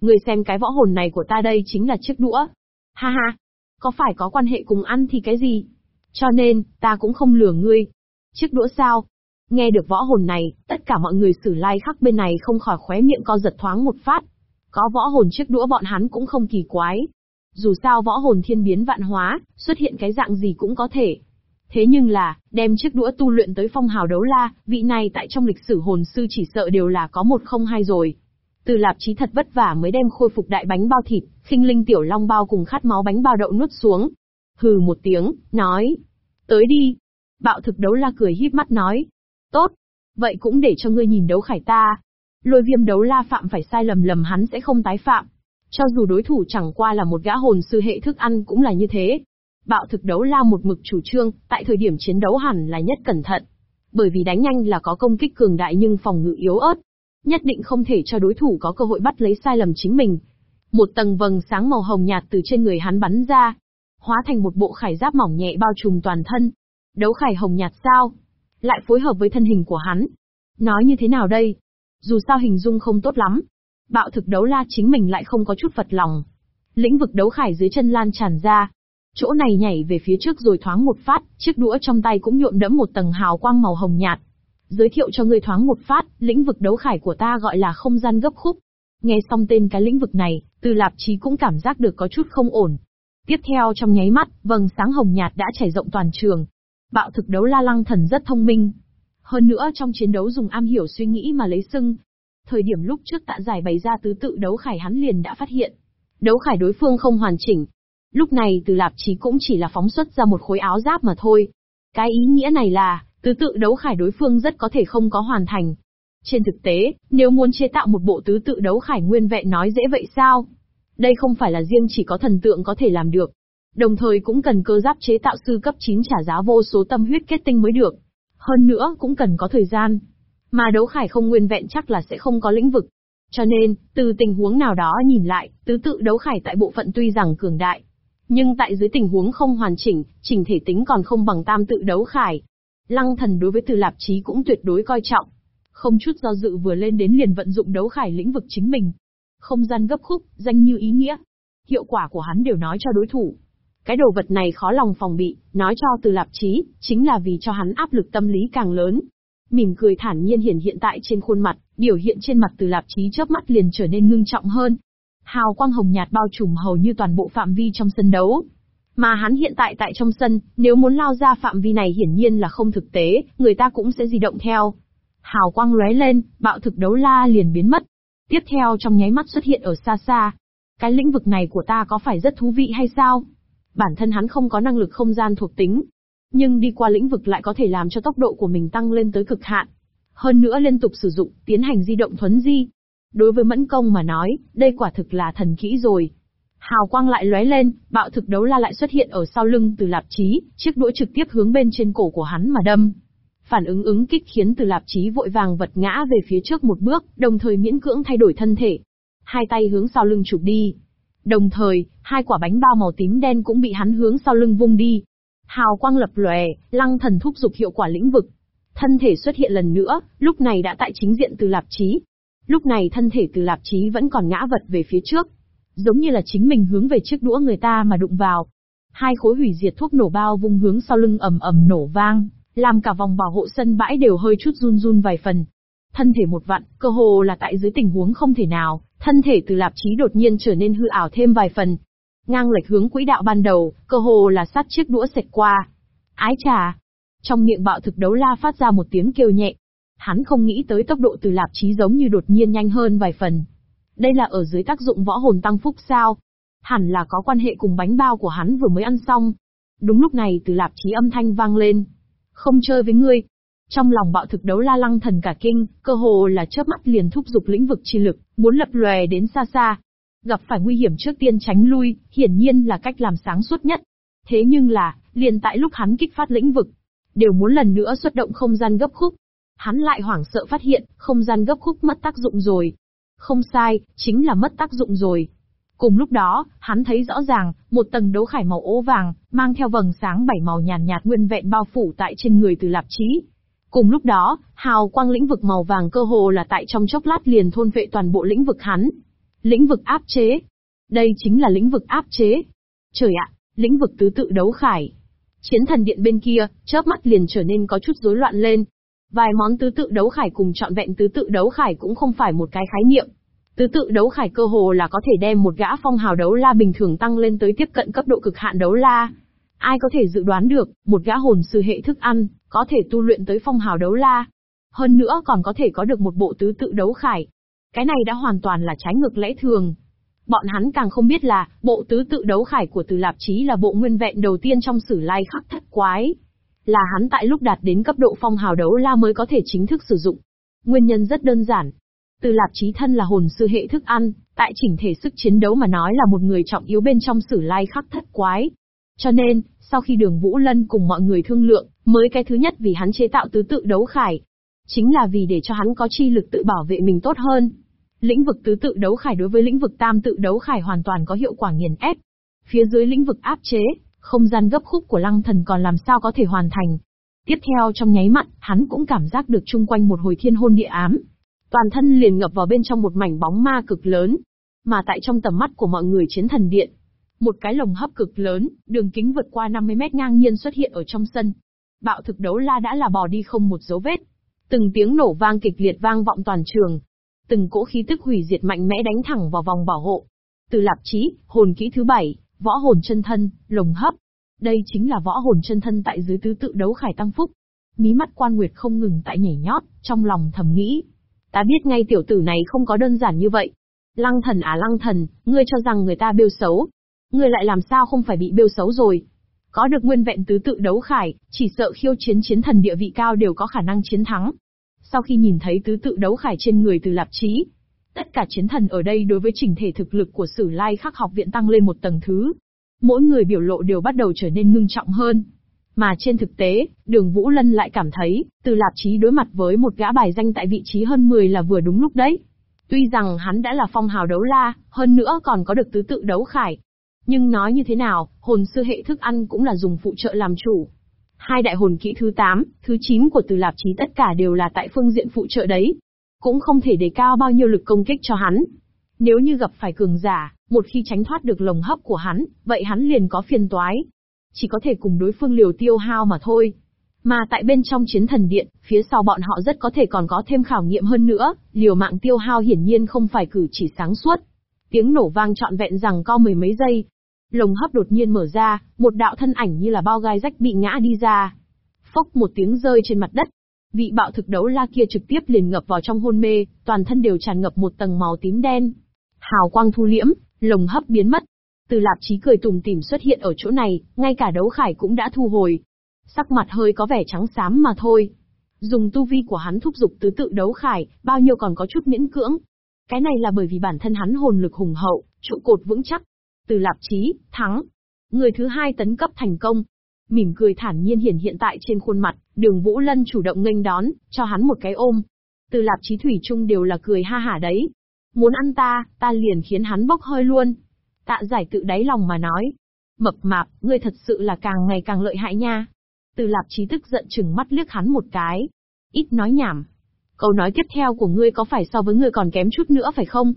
Người xem cái võ hồn này của ta đây chính là chiếc đũa. Ha ha, có phải có quan hệ cùng ăn thì cái gì? Cho nên, ta cũng không lừa ngươi. Chiếc đũa sao? Nghe được võ hồn này, tất cả mọi người xử lai like khắc bên này không khỏi khóe miệng co giật thoáng một phát. Có võ hồn chiếc đũa bọn hắn cũng không kỳ quái. Dù sao võ hồn thiên biến vạn hóa, xuất hiện cái dạng gì cũng có thể. Thế nhưng là, đem chiếc đũa tu luyện tới phong hào đấu la, vị này tại trong lịch sử hồn sư chỉ sợ đều là có một không hai rồi. Từ lạp chí thật vất vả mới đem khôi phục đại bánh bao thịt, khinh linh tiểu long bao cùng khát máu bánh bao đậu nuốt xuống. Hừ một tiếng, nói. Tới đi. Bạo thực đấu la cười híp mắt nói. Tốt. Vậy cũng để cho ngươi nhìn đấu khải ta. Lôi viêm đấu la phạm phải sai lầm lầm hắn sẽ không tái phạm. Cho dù đối thủ chẳng qua là một gã hồn sư hệ thức ăn cũng là như thế. Bạo thực đấu la một mực chủ trương, tại thời điểm chiến đấu hẳn là nhất cẩn thận. Bởi vì đánh nhanh là có công kích cường đại nhưng phòng ngự yếu ớt. Nhất định không thể cho đối thủ có cơ hội bắt lấy sai lầm chính mình. Một tầng vầng sáng màu hồng nhạt từ trên người hắn bắn ra. Hóa thành một bộ khải giáp mỏng nhẹ bao trùm toàn thân. Đấu khải hồng nhạt sao? Lại phối hợp với thân hình của hắn. Nói như thế nào đây? Dù sao hình dung không tốt lắm. Bạo thực đấu la chính mình lại không có chút vật lòng. Lĩnh vực đấu khải dưới chân lan tràn ra, Chỗ này nhảy về phía trước rồi thoáng một phát, chiếc đũa trong tay cũng nhuộm đẫm một tầng hào quang màu hồng nhạt. Giới thiệu cho người thoáng một phát, lĩnh vực đấu khải của ta gọi là không gian gấp khúc. Nghe xong tên cái lĩnh vực này, từ lạp Chí cũng cảm giác được có chút không ổn. Tiếp theo trong nháy mắt, vầng sáng hồng nhạt đã trải rộng toàn trường. Bạo thực đấu la lăng thần rất thông minh. Hơn nữa trong chiến đấu dùng am hiểu suy nghĩ mà lấy sưng. Thời điểm lúc trước tạ giải bày ra tứ tự đấu khải hắn liền đã phát hiện. Đấu khải đối phương không hoàn chỉnh, Lúc này từ lạp chí cũng chỉ là phóng xuất ra một khối áo giáp mà thôi. Cái ý nghĩa này là, tứ tự đấu khải đối phương rất có thể không có hoàn thành. Trên thực tế, nếu muốn chế tạo một bộ tứ tự đấu khải nguyên vẹn nói dễ vậy sao? Đây không phải là riêng chỉ có thần tượng có thể làm được. Đồng thời cũng cần cơ giáp chế tạo sư cấp 9 trả giá vô số tâm huyết kết tinh mới được. Hơn nữa cũng cần có thời gian. Mà đấu khải không nguyên vẹn chắc là sẽ không có lĩnh vực. Cho nên, từ tình huống nào đó nhìn lại, tứ tự đấu khải tại bộ phận tuy rằng cường đại, nhưng tại dưới tình huống không hoàn chỉnh, chỉnh thể tính còn không bằng tam tự đấu khải. Lăng thần đối với từ lạp chí cũng tuyệt đối coi trọng. Không chút do dự vừa lên đến liền vận dụng đấu khải lĩnh vực chính mình. Không gian gấp khúc, danh như ý nghĩa. Hiệu quả của hắn đều nói cho đối thủ. Cái đồ vật này khó lòng phòng bị, nói cho từ lạp chí, chính là vì cho hắn áp lực tâm lý càng lớn. Mỉm cười thản nhiên hiển hiện tại trên khuôn mặt, biểu hiện trên mặt từ lạp chí chớp mắt liền trở nên ngưng trọng hơn. Hào quang hồng nhạt bao trùm hầu như toàn bộ phạm vi trong sân đấu. Mà hắn hiện tại tại trong sân, nếu muốn lao ra phạm vi này hiển nhiên là không thực tế, người ta cũng sẽ di động theo. Hào quang lóe lên, bạo thực đấu la liền biến mất. Tiếp theo trong nháy mắt xuất hiện ở xa xa. Cái lĩnh vực này của ta có phải rất thú vị hay sao? Bản thân hắn không có năng lực không gian thuộc tính. Nhưng đi qua lĩnh vực lại có thể làm cho tốc độ của mình tăng lên tới cực hạn. Hơn nữa liên tục sử dụng, tiến hành di động thuấn di. Đối với mẫn công mà nói, đây quả thực là thần kỹ rồi. Hào quang lại lóe lên, bạo thực đấu la lại xuất hiện ở sau lưng từ lạp chí, chiếc đũa trực tiếp hướng bên trên cổ của hắn mà đâm. Phản ứng ứng kích khiến từ lạp chí vội vàng vật ngã về phía trước một bước, đồng thời miễn cưỡng thay đổi thân thể. Hai tay hướng sau lưng chụp đi. Đồng thời, hai quả bánh bao màu tím đen cũng bị hắn hướng sau lưng vung đi. Hào quang lập lòe, lăng thần thúc dục hiệu quả lĩnh vực. Thân thể xuất hiện lần nữa, lúc này đã tại chính diện từ lạp chí. Lúc này thân thể từ lạp chí vẫn còn ngã vật về phía trước. Giống như là chính mình hướng về chiếc đũa người ta mà đụng vào. Hai khối hủy diệt thuốc nổ bao vung hướng sau lưng ầm ầm nổ vang, làm cả vòng bảo hộ sân bãi đều hơi chút run run vài phần. Thân thể một vặn, cơ hồ là tại dưới tình huống không thể nào, thân thể từ lạp chí đột nhiên trở nên hư ảo thêm vài phần. Ngang lệch hướng quỹ đạo ban đầu, cơ hồ là sát chiếc đũa sệt qua. Ái trà! Trong miệng bạo thực đấu la phát ra một tiếng kêu nhẹ. Hắn không nghĩ tới tốc độ từ lạp chí giống như đột nhiên nhanh hơn vài phần. Đây là ở dưới tác dụng võ hồn tăng phúc sao? Hẳn là có quan hệ cùng bánh bao của hắn vừa mới ăn xong. Đúng lúc này từ lạp chí âm thanh vang lên. Không chơi với ngươi. Trong lòng bạo thực đấu la lăng thần cả kinh, cơ hồ là chớp mắt liền thúc giục lĩnh vực chi lực, muốn lập lòe đến xa xa. Gặp phải nguy hiểm trước tiên tránh lui, hiển nhiên là cách làm sáng suốt nhất. Thế nhưng là, liền tại lúc hắn kích phát lĩnh vực, đều muốn lần nữa xuất động không gian gấp khúc. Hắn lại hoảng sợ phát hiện, không gian gấp khúc mất tác dụng rồi. Không sai, chính là mất tác dụng rồi. Cùng lúc đó, hắn thấy rõ ràng, một tầng đấu khải màu ố vàng, mang theo vầng sáng bảy màu nhàn nhạt, nhạt nguyên vẹn bao phủ tại trên người từ lạp trí. Cùng lúc đó, hào quang lĩnh vực màu vàng cơ hồ là tại trong chốc lát liền thôn vệ toàn bộ lĩnh vực hắn. Lĩnh vực áp chế. Đây chính là lĩnh vực áp chế. Trời ạ, lĩnh vực tứ tự đấu khải. Chiến thần điện bên kia, chớp mắt liền trở nên có chút rối loạn lên. Vài món tứ tự đấu khải cùng trọn vẹn tứ tự đấu khải cũng không phải một cái khái niệm. Tứ tự đấu khải cơ hồ là có thể đem một gã phong hào đấu la bình thường tăng lên tới tiếp cận cấp độ cực hạn đấu la. Ai có thể dự đoán được, một gã hồn sư hệ thức ăn, có thể tu luyện tới phong hào đấu la. Hơn nữa còn có thể có được một bộ tứ tự đấu khải. Cái này đã hoàn toàn là trái ngược lẽ thường. Bọn hắn càng không biết là, bộ tứ tự đấu khải của từ lạp chí là bộ nguyên vẹn đầu tiên trong sử lai khắc thất quái. Là hắn tại lúc đạt đến cấp độ phong hào đấu la mới có thể chính thức sử dụng. Nguyên nhân rất đơn giản. Từ lạp chí thân là hồn sư hệ thức ăn, tại chỉnh thể sức chiến đấu mà nói là một người trọng yếu bên trong sử lai khắc thất quái. Cho nên, sau khi đường Vũ Lân cùng mọi người thương lượng, mới cái thứ nhất vì hắn chế tạo tứ tự đấu khải. Chính là vì để cho hắn có chi lực tự bảo vệ mình tốt hơn. Lĩnh vực tứ tự đấu khải đối với lĩnh vực tam tự đấu khải hoàn toàn có hiệu quả nghiền ép. Phía dưới lĩnh vực áp chế, không gian gấp khúc của lăng thần còn làm sao có thể hoàn thành. Tiếp theo trong nháy mắt, hắn cũng cảm giác được chung quanh một hồi thiên hôn địa ám. Toàn thân liền ngập vào bên trong một mảnh bóng ma cực lớn. Mà tại trong tầm mắt của mọi người chiến thần điện, một cái lồng hấp cực lớn, đường kính vượt qua 50 mét ngang nhiên xuất hiện ở trong sân. Bạo thực đấu la đã là bỏ đi không một dấu vết. Từng tiếng nổ vang kịch liệt vang vọng toàn trường. Từng cỗ khí tức hủy diệt mạnh mẽ đánh thẳng vào vòng bảo hộ. Từ lạp chí, hồn kỹ thứ bảy, võ hồn chân thân, lồng hấp. Đây chính là võ hồn chân thân tại dưới tứ tự đấu khải tăng phúc. Mí mắt quan nguyệt không ngừng tại nhảy nhót, trong lòng thầm nghĩ. Ta biết ngay tiểu tử này không có đơn giản như vậy. Lăng thần à lăng thần, ngươi cho rằng người ta bêu xấu, Ngươi lại làm sao không phải bị bêu xấu rồi? Có được nguyên vẹn tứ tự đấu khải, chỉ sợ khiêu chiến chiến thần địa vị cao đều có khả năng chiến thắng. Sau khi nhìn thấy tứ tự đấu khải trên người từ lạp chí, tất cả chiến thần ở đây đối với chỉnh thể thực lực của sử lai khắc học viện tăng lên một tầng thứ. Mỗi người biểu lộ đều bắt đầu trở nên ngưng trọng hơn. Mà trên thực tế, đường Vũ Lân lại cảm thấy, từ lạp chí đối mặt với một gã bài danh tại vị trí hơn 10 là vừa đúng lúc đấy. Tuy rằng hắn đã là phong hào đấu la, hơn nữa còn có được tứ tự đấu khải. Nhưng nói như thế nào, hồn sư hệ thức ăn cũng là dùng phụ trợ làm chủ. Hai đại hồn kỹ thứ 8, thứ 9 của từ lạp chí tất cả đều là tại phương diện phụ trợ đấy. Cũng không thể đề cao bao nhiêu lực công kích cho hắn. Nếu như gặp phải cường giả, một khi tránh thoát được lồng hấp của hắn, vậy hắn liền có phiền toái. Chỉ có thể cùng đối phương liều tiêu hao mà thôi. Mà tại bên trong chiến thần điện, phía sau bọn họ rất có thể còn có thêm khảo nghiệm hơn nữa, liều mạng tiêu hao hiển nhiên không phải cử chỉ sáng suốt. Tiếng nổ vang trọn vẹn rằng co mười mấy giây. Lồng hấp đột nhiên mở ra, một đạo thân ảnh như là bao gai rách bị ngã đi ra. Phốc một tiếng rơi trên mặt đất. Vị bạo thực đấu la kia trực tiếp liền ngập vào trong hôn mê, toàn thân đều tràn ngập một tầng màu tím đen. Hào quang thu liễm, lồng hấp biến mất. Từ lạp chí cười tủm tìm xuất hiện ở chỗ này, ngay cả đấu khải cũng đã thu hồi, sắc mặt hơi có vẻ trắng xám mà thôi. Dùng tu vi của hắn thúc giục tứ tự đấu khải, bao nhiêu còn có chút miễn cưỡng. Cái này là bởi vì bản thân hắn hồn lực hùng hậu, trụ cột vững chắc. Từ lạp chí, thắng. Người thứ hai tấn cấp thành công. Mỉm cười thản nhiên hiển hiện tại trên khuôn mặt, đường Vũ Lân chủ động nghênh đón, cho hắn một cái ôm. Từ lạp chí thủy chung đều là cười ha hả đấy. Muốn ăn ta, ta liền khiến hắn bốc hơi luôn. Tạ giải tự đáy lòng mà nói. Mập mạp, ngươi thật sự là càng ngày càng lợi hại nha. Từ lạp Chí tức giận chừng mắt liếc hắn một cái. Ít nói nhảm. Câu nói tiếp theo của ngươi có phải so với ngươi còn kém chút nữa phải không?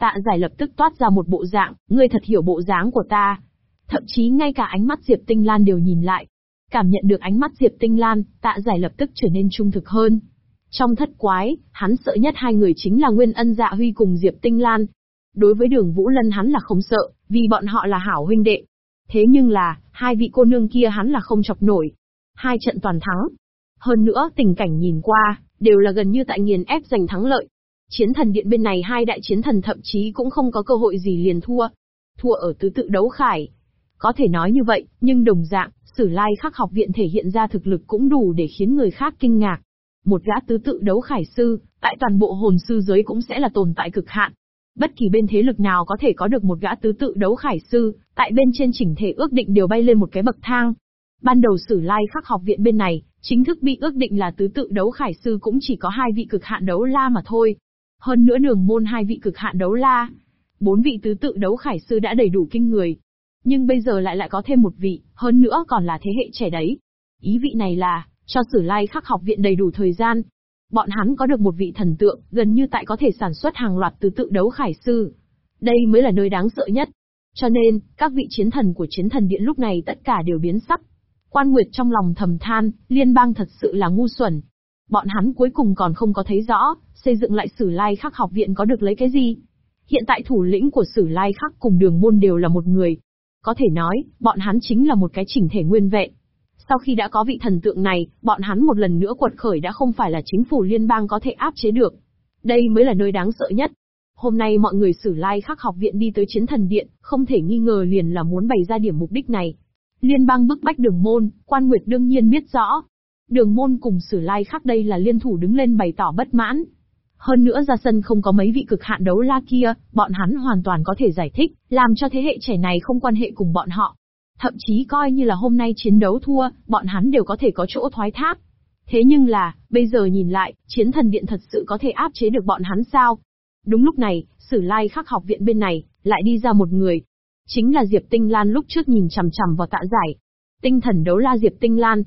Tạ giải lập tức toát ra một bộ dạng, ngươi thật hiểu bộ dáng của ta. Thậm chí ngay cả ánh mắt Diệp Tinh Lan đều nhìn lại. Cảm nhận được ánh mắt Diệp Tinh Lan, tạ giải lập tức trở nên trung thực hơn. Trong thất quái, hắn sợ nhất hai người chính là Nguyên Ân Dạ Huy cùng Diệp Tinh Lan. Đối với đường Vũ Lân hắn là không sợ, vì bọn họ là hảo huynh đệ. Thế nhưng là, hai vị cô nương kia hắn là không chọc nổi hai trận toàn thắng. Hơn nữa, tình cảnh nhìn qua, đều là gần như tại nghiền ép giành thắng lợi. Chiến thần điện bên này hai đại chiến thần thậm chí cũng không có cơ hội gì liền thua. Thua ở tứ tự đấu khải. Có thể nói như vậy, nhưng đồng dạng, sử lai khắc học viện thể hiện ra thực lực cũng đủ để khiến người khác kinh ngạc. Một gã tứ tự đấu khải sư, tại toàn bộ hồn sư giới cũng sẽ là tồn tại cực hạn. Bất kỳ bên thế lực nào có thể có được một gã tứ tự đấu khải sư, tại bên trên chỉnh thể ước định đều bay lên một cái bậc thang, Ban đầu sử lai khắc học viện bên này, chính thức bị ước định là tứ tự đấu khải sư cũng chỉ có hai vị cực hạn đấu la mà thôi. Hơn nữa đường môn hai vị cực hạn đấu la. Bốn vị tứ tự đấu khải sư đã đầy đủ kinh người. Nhưng bây giờ lại lại có thêm một vị, hơn nữa còn là thế hệ trẻ đấy. Ý vị này là, cho sử lai khắc học viện đầy đủ thời gian. Bọn hắn có được một vị thần tượng, gần như tại có thể sản xuất hàng loạt tứ tự đấu khải sư. Đây mới là nơi đáng sợ nhất. Cho nên, các vị chiến thần của chiến thần điện lúc này tất cả đều biến sắc. Quan Nguyệt trong lòng thầm than, liên bang thật sự là ngu xuẩn. Bọn hắn cuối cùng còn không có thấy rõ, xây dựng lại sử lai khắc học viện có được lấy cái gì. Hiện tại thủ lĩnh của sử lai khắc cùng đường môn đều là một người. Có thể nói, bọn hắn chính là một cái chỉnh thể nguyên vẹn. Sau khi đã có vị thần tượng này, bọn hắn một lần nữa quật khởi đã không phải là chính phủ liên bang có thể áp chế được. Đây mới là nơi đáng sợ nhất. Hôm nay mọi người sử lai khắc học viện đi tới chiến thần điện, không thể nghi ngờ liền là muốn bày ra điểm mục đích này. Liên bang bức bách đường môn, quan nguyệt đương nhiên biết rõ. Đường môn cùng sử lai khác đây là liên thủ đứng lên bày tỏ bất mãn. Hơn nữa ra sân không có mấy vị cực hạn đấu la kia, bọn hắn hoàn toàn có thể giải thích, làm cho thế hệ trẻ này không quan hệ cùng bọn họ. Thậm chí coi như là hôm nay chiến đấu thua, bọn hắn đều có thể có chỗ thoái thác. Thế nhưng là, bây giờ nhìn lại, chiến thần điện thật sự có thể áp chế được bọn hắn sao? Đúng lúc này, sử lai khắc học viện bên này, lại đi ra một người, Chính là Diệp Tinh Lan lúc trước nhìn chằm chằm vào tạ giải. Tinh thần đấu la Diệp Tinh Lan.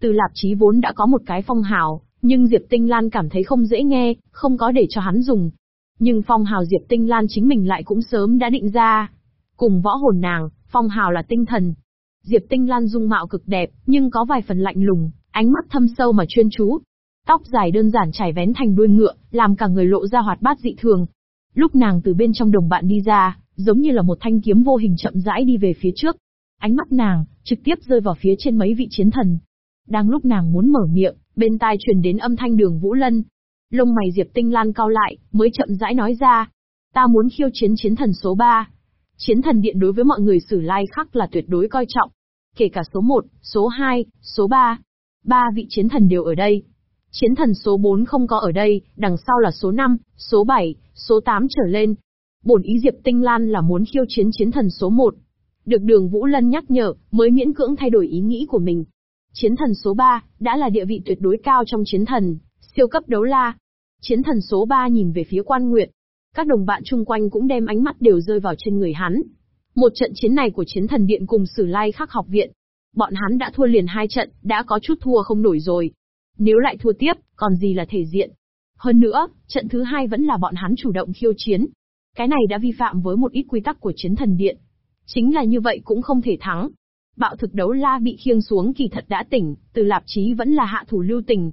Từ lạp chí vốn đã có một cái phong hào, nhưng Diệp Tinh Lan cảm thấy không dễ nghe, không có để cho hắn dùng. Nhưng phong hào Diệp Tinh Lan chính mình lại cũng sớm đã định ra. Cùng võ hồn nàng, phong hào là tinh thần. Diệp Tinh Lan dung mạo cực đẹp, nhưng có vài phần lạnh lùng, ánh mắt thâm sâu mà chuyên chú. Tóc dài đơn giản trải vén thành đuôi ngựa, làm cả người lộ ra hoạt bát dị thường. Lúc nàng từ bên trong đồng bạn đi ra, giống như là một thanh kiếm vô hình chậm rãi đi về phía trước. Ánh mắt nàng, trực tiếp rơi vào phía trên mấy vị chiến thần. Đang lúc nàng muốn mở miệng, bên tai truyền đến âm thanh đường Vũ Lân. Lông mày Diệp Tinh Lan cao lại, mới chậm rãi nói ra. Ta muốn khiêu chiến chiến thần số 3. Chiến thần điện đối với mọi người sử lai khắc là tuyệt đối coi trọng. Kể cả số 1, số 2, số 3. Ba vị chiến thần đều ở đây. Chiến thần số 4 không có ở đây, đằng sau là số 5, số 7, số 8 trở lên, Bổn ý Diệp Tinh Lan là muốn khiêu chiến chiến thần số 1. Được đường Vũ Lân nhắc nhở, mới miễn cưỡng thay đổi ý nghĩ của mình. Chiến thần số 3, đã là địa vị tuyệt đối cao trong chiến thần, siêu cấp đấu la. Chiến thần số 3 nhìn về phía quan nguyệt. Các đồng bạn chung quanh cũng đem ánh mắt đều rơi vào trên người hắn. Một trận chiến này của chiến thần điện cùng sử lai khắc học viện. Bọn hắn đã thua liền hai trận, đã có chút thua không nổi rồi. Nếu lại thua tiếp, còn gì là thể diện. Hơn nữa, trận thứ hai vẫn là bọn hắn chủ động khiêu chiến. Cái này đã vi phạm với một ít quy tắc của chiến thần điện. Chính là như vậy cũng không thể thắng. Bạo thực đấu la bị khiêng xuống kỳ thật đã tỉnh, từ lạp chí vẫn là hạ thủ lưu tình.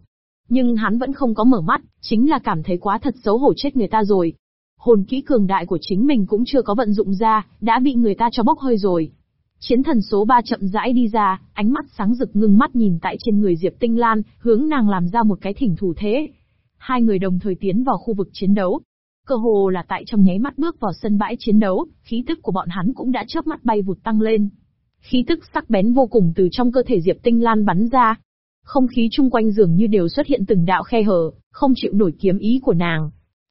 Nhưng hắn vẫn không có mở mắt, chính là cảm thấy quá thật xấu hổ chết người ta rồi. Hồn kỹ cường đại của chính mình cũng chưa có vận dụng ra, đã bị người ta cho bốc hơi rồi. Chiến thần số 3 chậm rãi đi ra, ánh mắt sáng rực ngưng mắt nhìn tại trên người Diệp Tinh Lan, hướng nàng làm ra một cái thỉnh thủ thế. Hai người đồng thời tiến vào khu vực chiến đấu. Cơ hồ là tại trong nháy mắt bước vào sân bãi chiến đấu, khí tức của bọn hắn cũng đã chớp mắt bay vụt tăng lên. Khí tức sắc bén vô cùng từ trong cơ thể Diệp Tinh Lan bắn ra. Không khí chung quanh dường như đều xuất hiện từng đạo khe hở, không chịu nổi kiếm ý của nàng.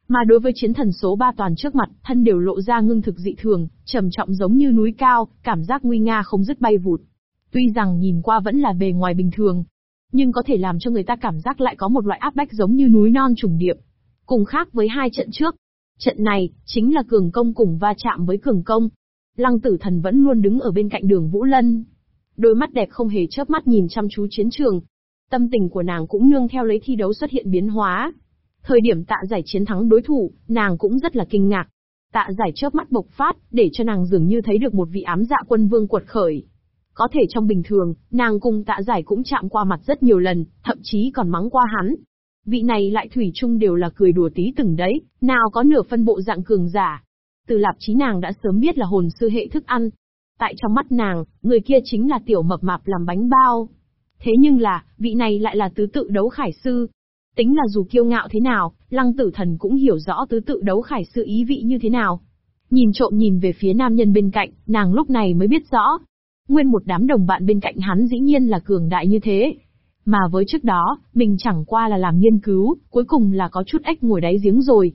Mà đối với chiến thần số 3 toàn trước mặt, thân đều lộ ra ngưng thực dị thường, trầm trọng giống như núi cao, cảm giác nguy nga không dứt bay vụt. Tuy rằng nhìn qua vẫn là bề ngoài bình thường, nhưng có thể làm cho người ta cảm giác lại có một loại áp bách giống như núi non trùng điệp. Cùng khác với hai trận trước, trận này chính là cường công cùng va chạm với cường công. Lăng tử thần vẫn luôn đứng ở bên cạnh đường Vũ Lân. Đôi mắt đẹp không hề chớp mắt nhìn chăm chú chiến trường. Tâm tình của nàng cũng nương theo lấy thi đấu xuất hiện biến hóa. Thời điểm tạ giải chiến thắng đối thủ, nàng cũng rất là kinh ngạc. Tạ giải chớp mắt bộc phát, để cho nàng dường như thấy được một vị ám dạ quân vương quật khởi. Có thể trong bình thường, nàng cùng tạ giải cũng chạm qua mặt rất nhiều lần, thậm chí còn mắng qua hắn. Vị này lại thủy chung đều là cười đùa tí từng đấy, nào có nửa phân bộ dạng cường giả. Từ lạp chí nàng đã sớm biết là hồn sư hệ thức ăn. Tại trong mắt nàng, người kia chính là tiểu mập mạp làm bánh bao. Thế nhưng là, vị này lại là tứ tự đấu khải sư, Tính là dù kiêu ngạo thế nào, lăng tử thần cũng hiểu rõ tứ tự đấu khải sư ý vị như thế nào. Nhìn trộm nhìn về phía nam nhân bên cạnh, nàng lúc này mới biết rõ. Nguyên một đám đồng bạn bên cạnh hắn dĩ nhiên là cường đại như thế. Mà với trước đó, mình chẳng qua là làm nghiên cứu, cuối cùng là có chút ếch ngồi đáy giếng rồi.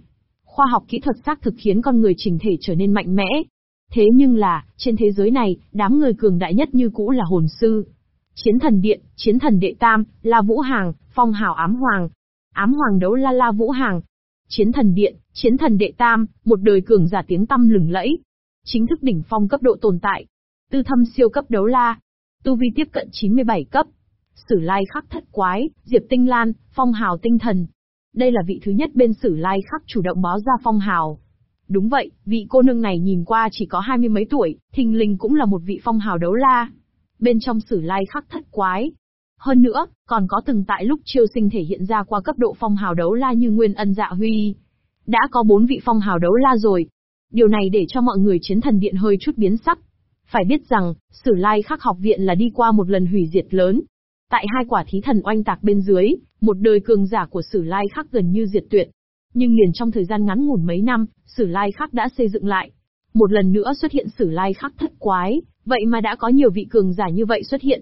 Khoa học kỹ thuật xác thực khiến con người chỉnh thể trở nên mạnh mẽ. Thế nhưng là, trên thế giới này, đám người cường đại nhất như cũ là hồn sư. Chiến thần điện, chiến thần đệ tam, la vũ hàng, phong hào ám hoàng, ám hoàng đấu la la vũ hàng. Chiến thần điện, chiến thần đệ tam, một đời cường giả tiếng tăm lừng lẫy. Chính thức đỉnh phong cấp độ tồn tại. Tư thâm siêu cấp đấu la. Tu vi tiếp cận 97 cấp. Sử lai khắc thất quái, diệp tinh lan, phong hào tinh thần. Đây là vị thứ nhất bên sử lai khắc chủ động báo ra phong hào. Đúng vậy, vị cô nương này nhìn qua chỉ có hai mươi mấy tuổi, thình lình cũng là một vị phong hào đấu la. Bên trong sử lai khắc thất quái, hơn nữa, còn có từng tại lúc chiêu sinh thể hiện ra qua cấp độ phong hào đấu la như Nguyên Ân Dạ Huy. Đã có bốn vị phong hào đấu la rồi. Điều này để cho mọi người chiến thần điện hơi chút biến sắc. Phải biết rằng, Sử Lai Khắc học viện là đi qua một lần hủy diệt lớn. Tại hai quả thí thần oanh tạc bên dưới, một đời cường giả của Sử Lai Khắc gần như diệt tuyệt. Nhưng liền trong thời gian ngắn ngủn mấy năm, Sử Lai Khắc đã xây dựng lại. Một lần nữa xuất hiện Sử Lai Khắc thất quái, vậy mà đã có nhiều vị cường giả như vậy xuất hiện.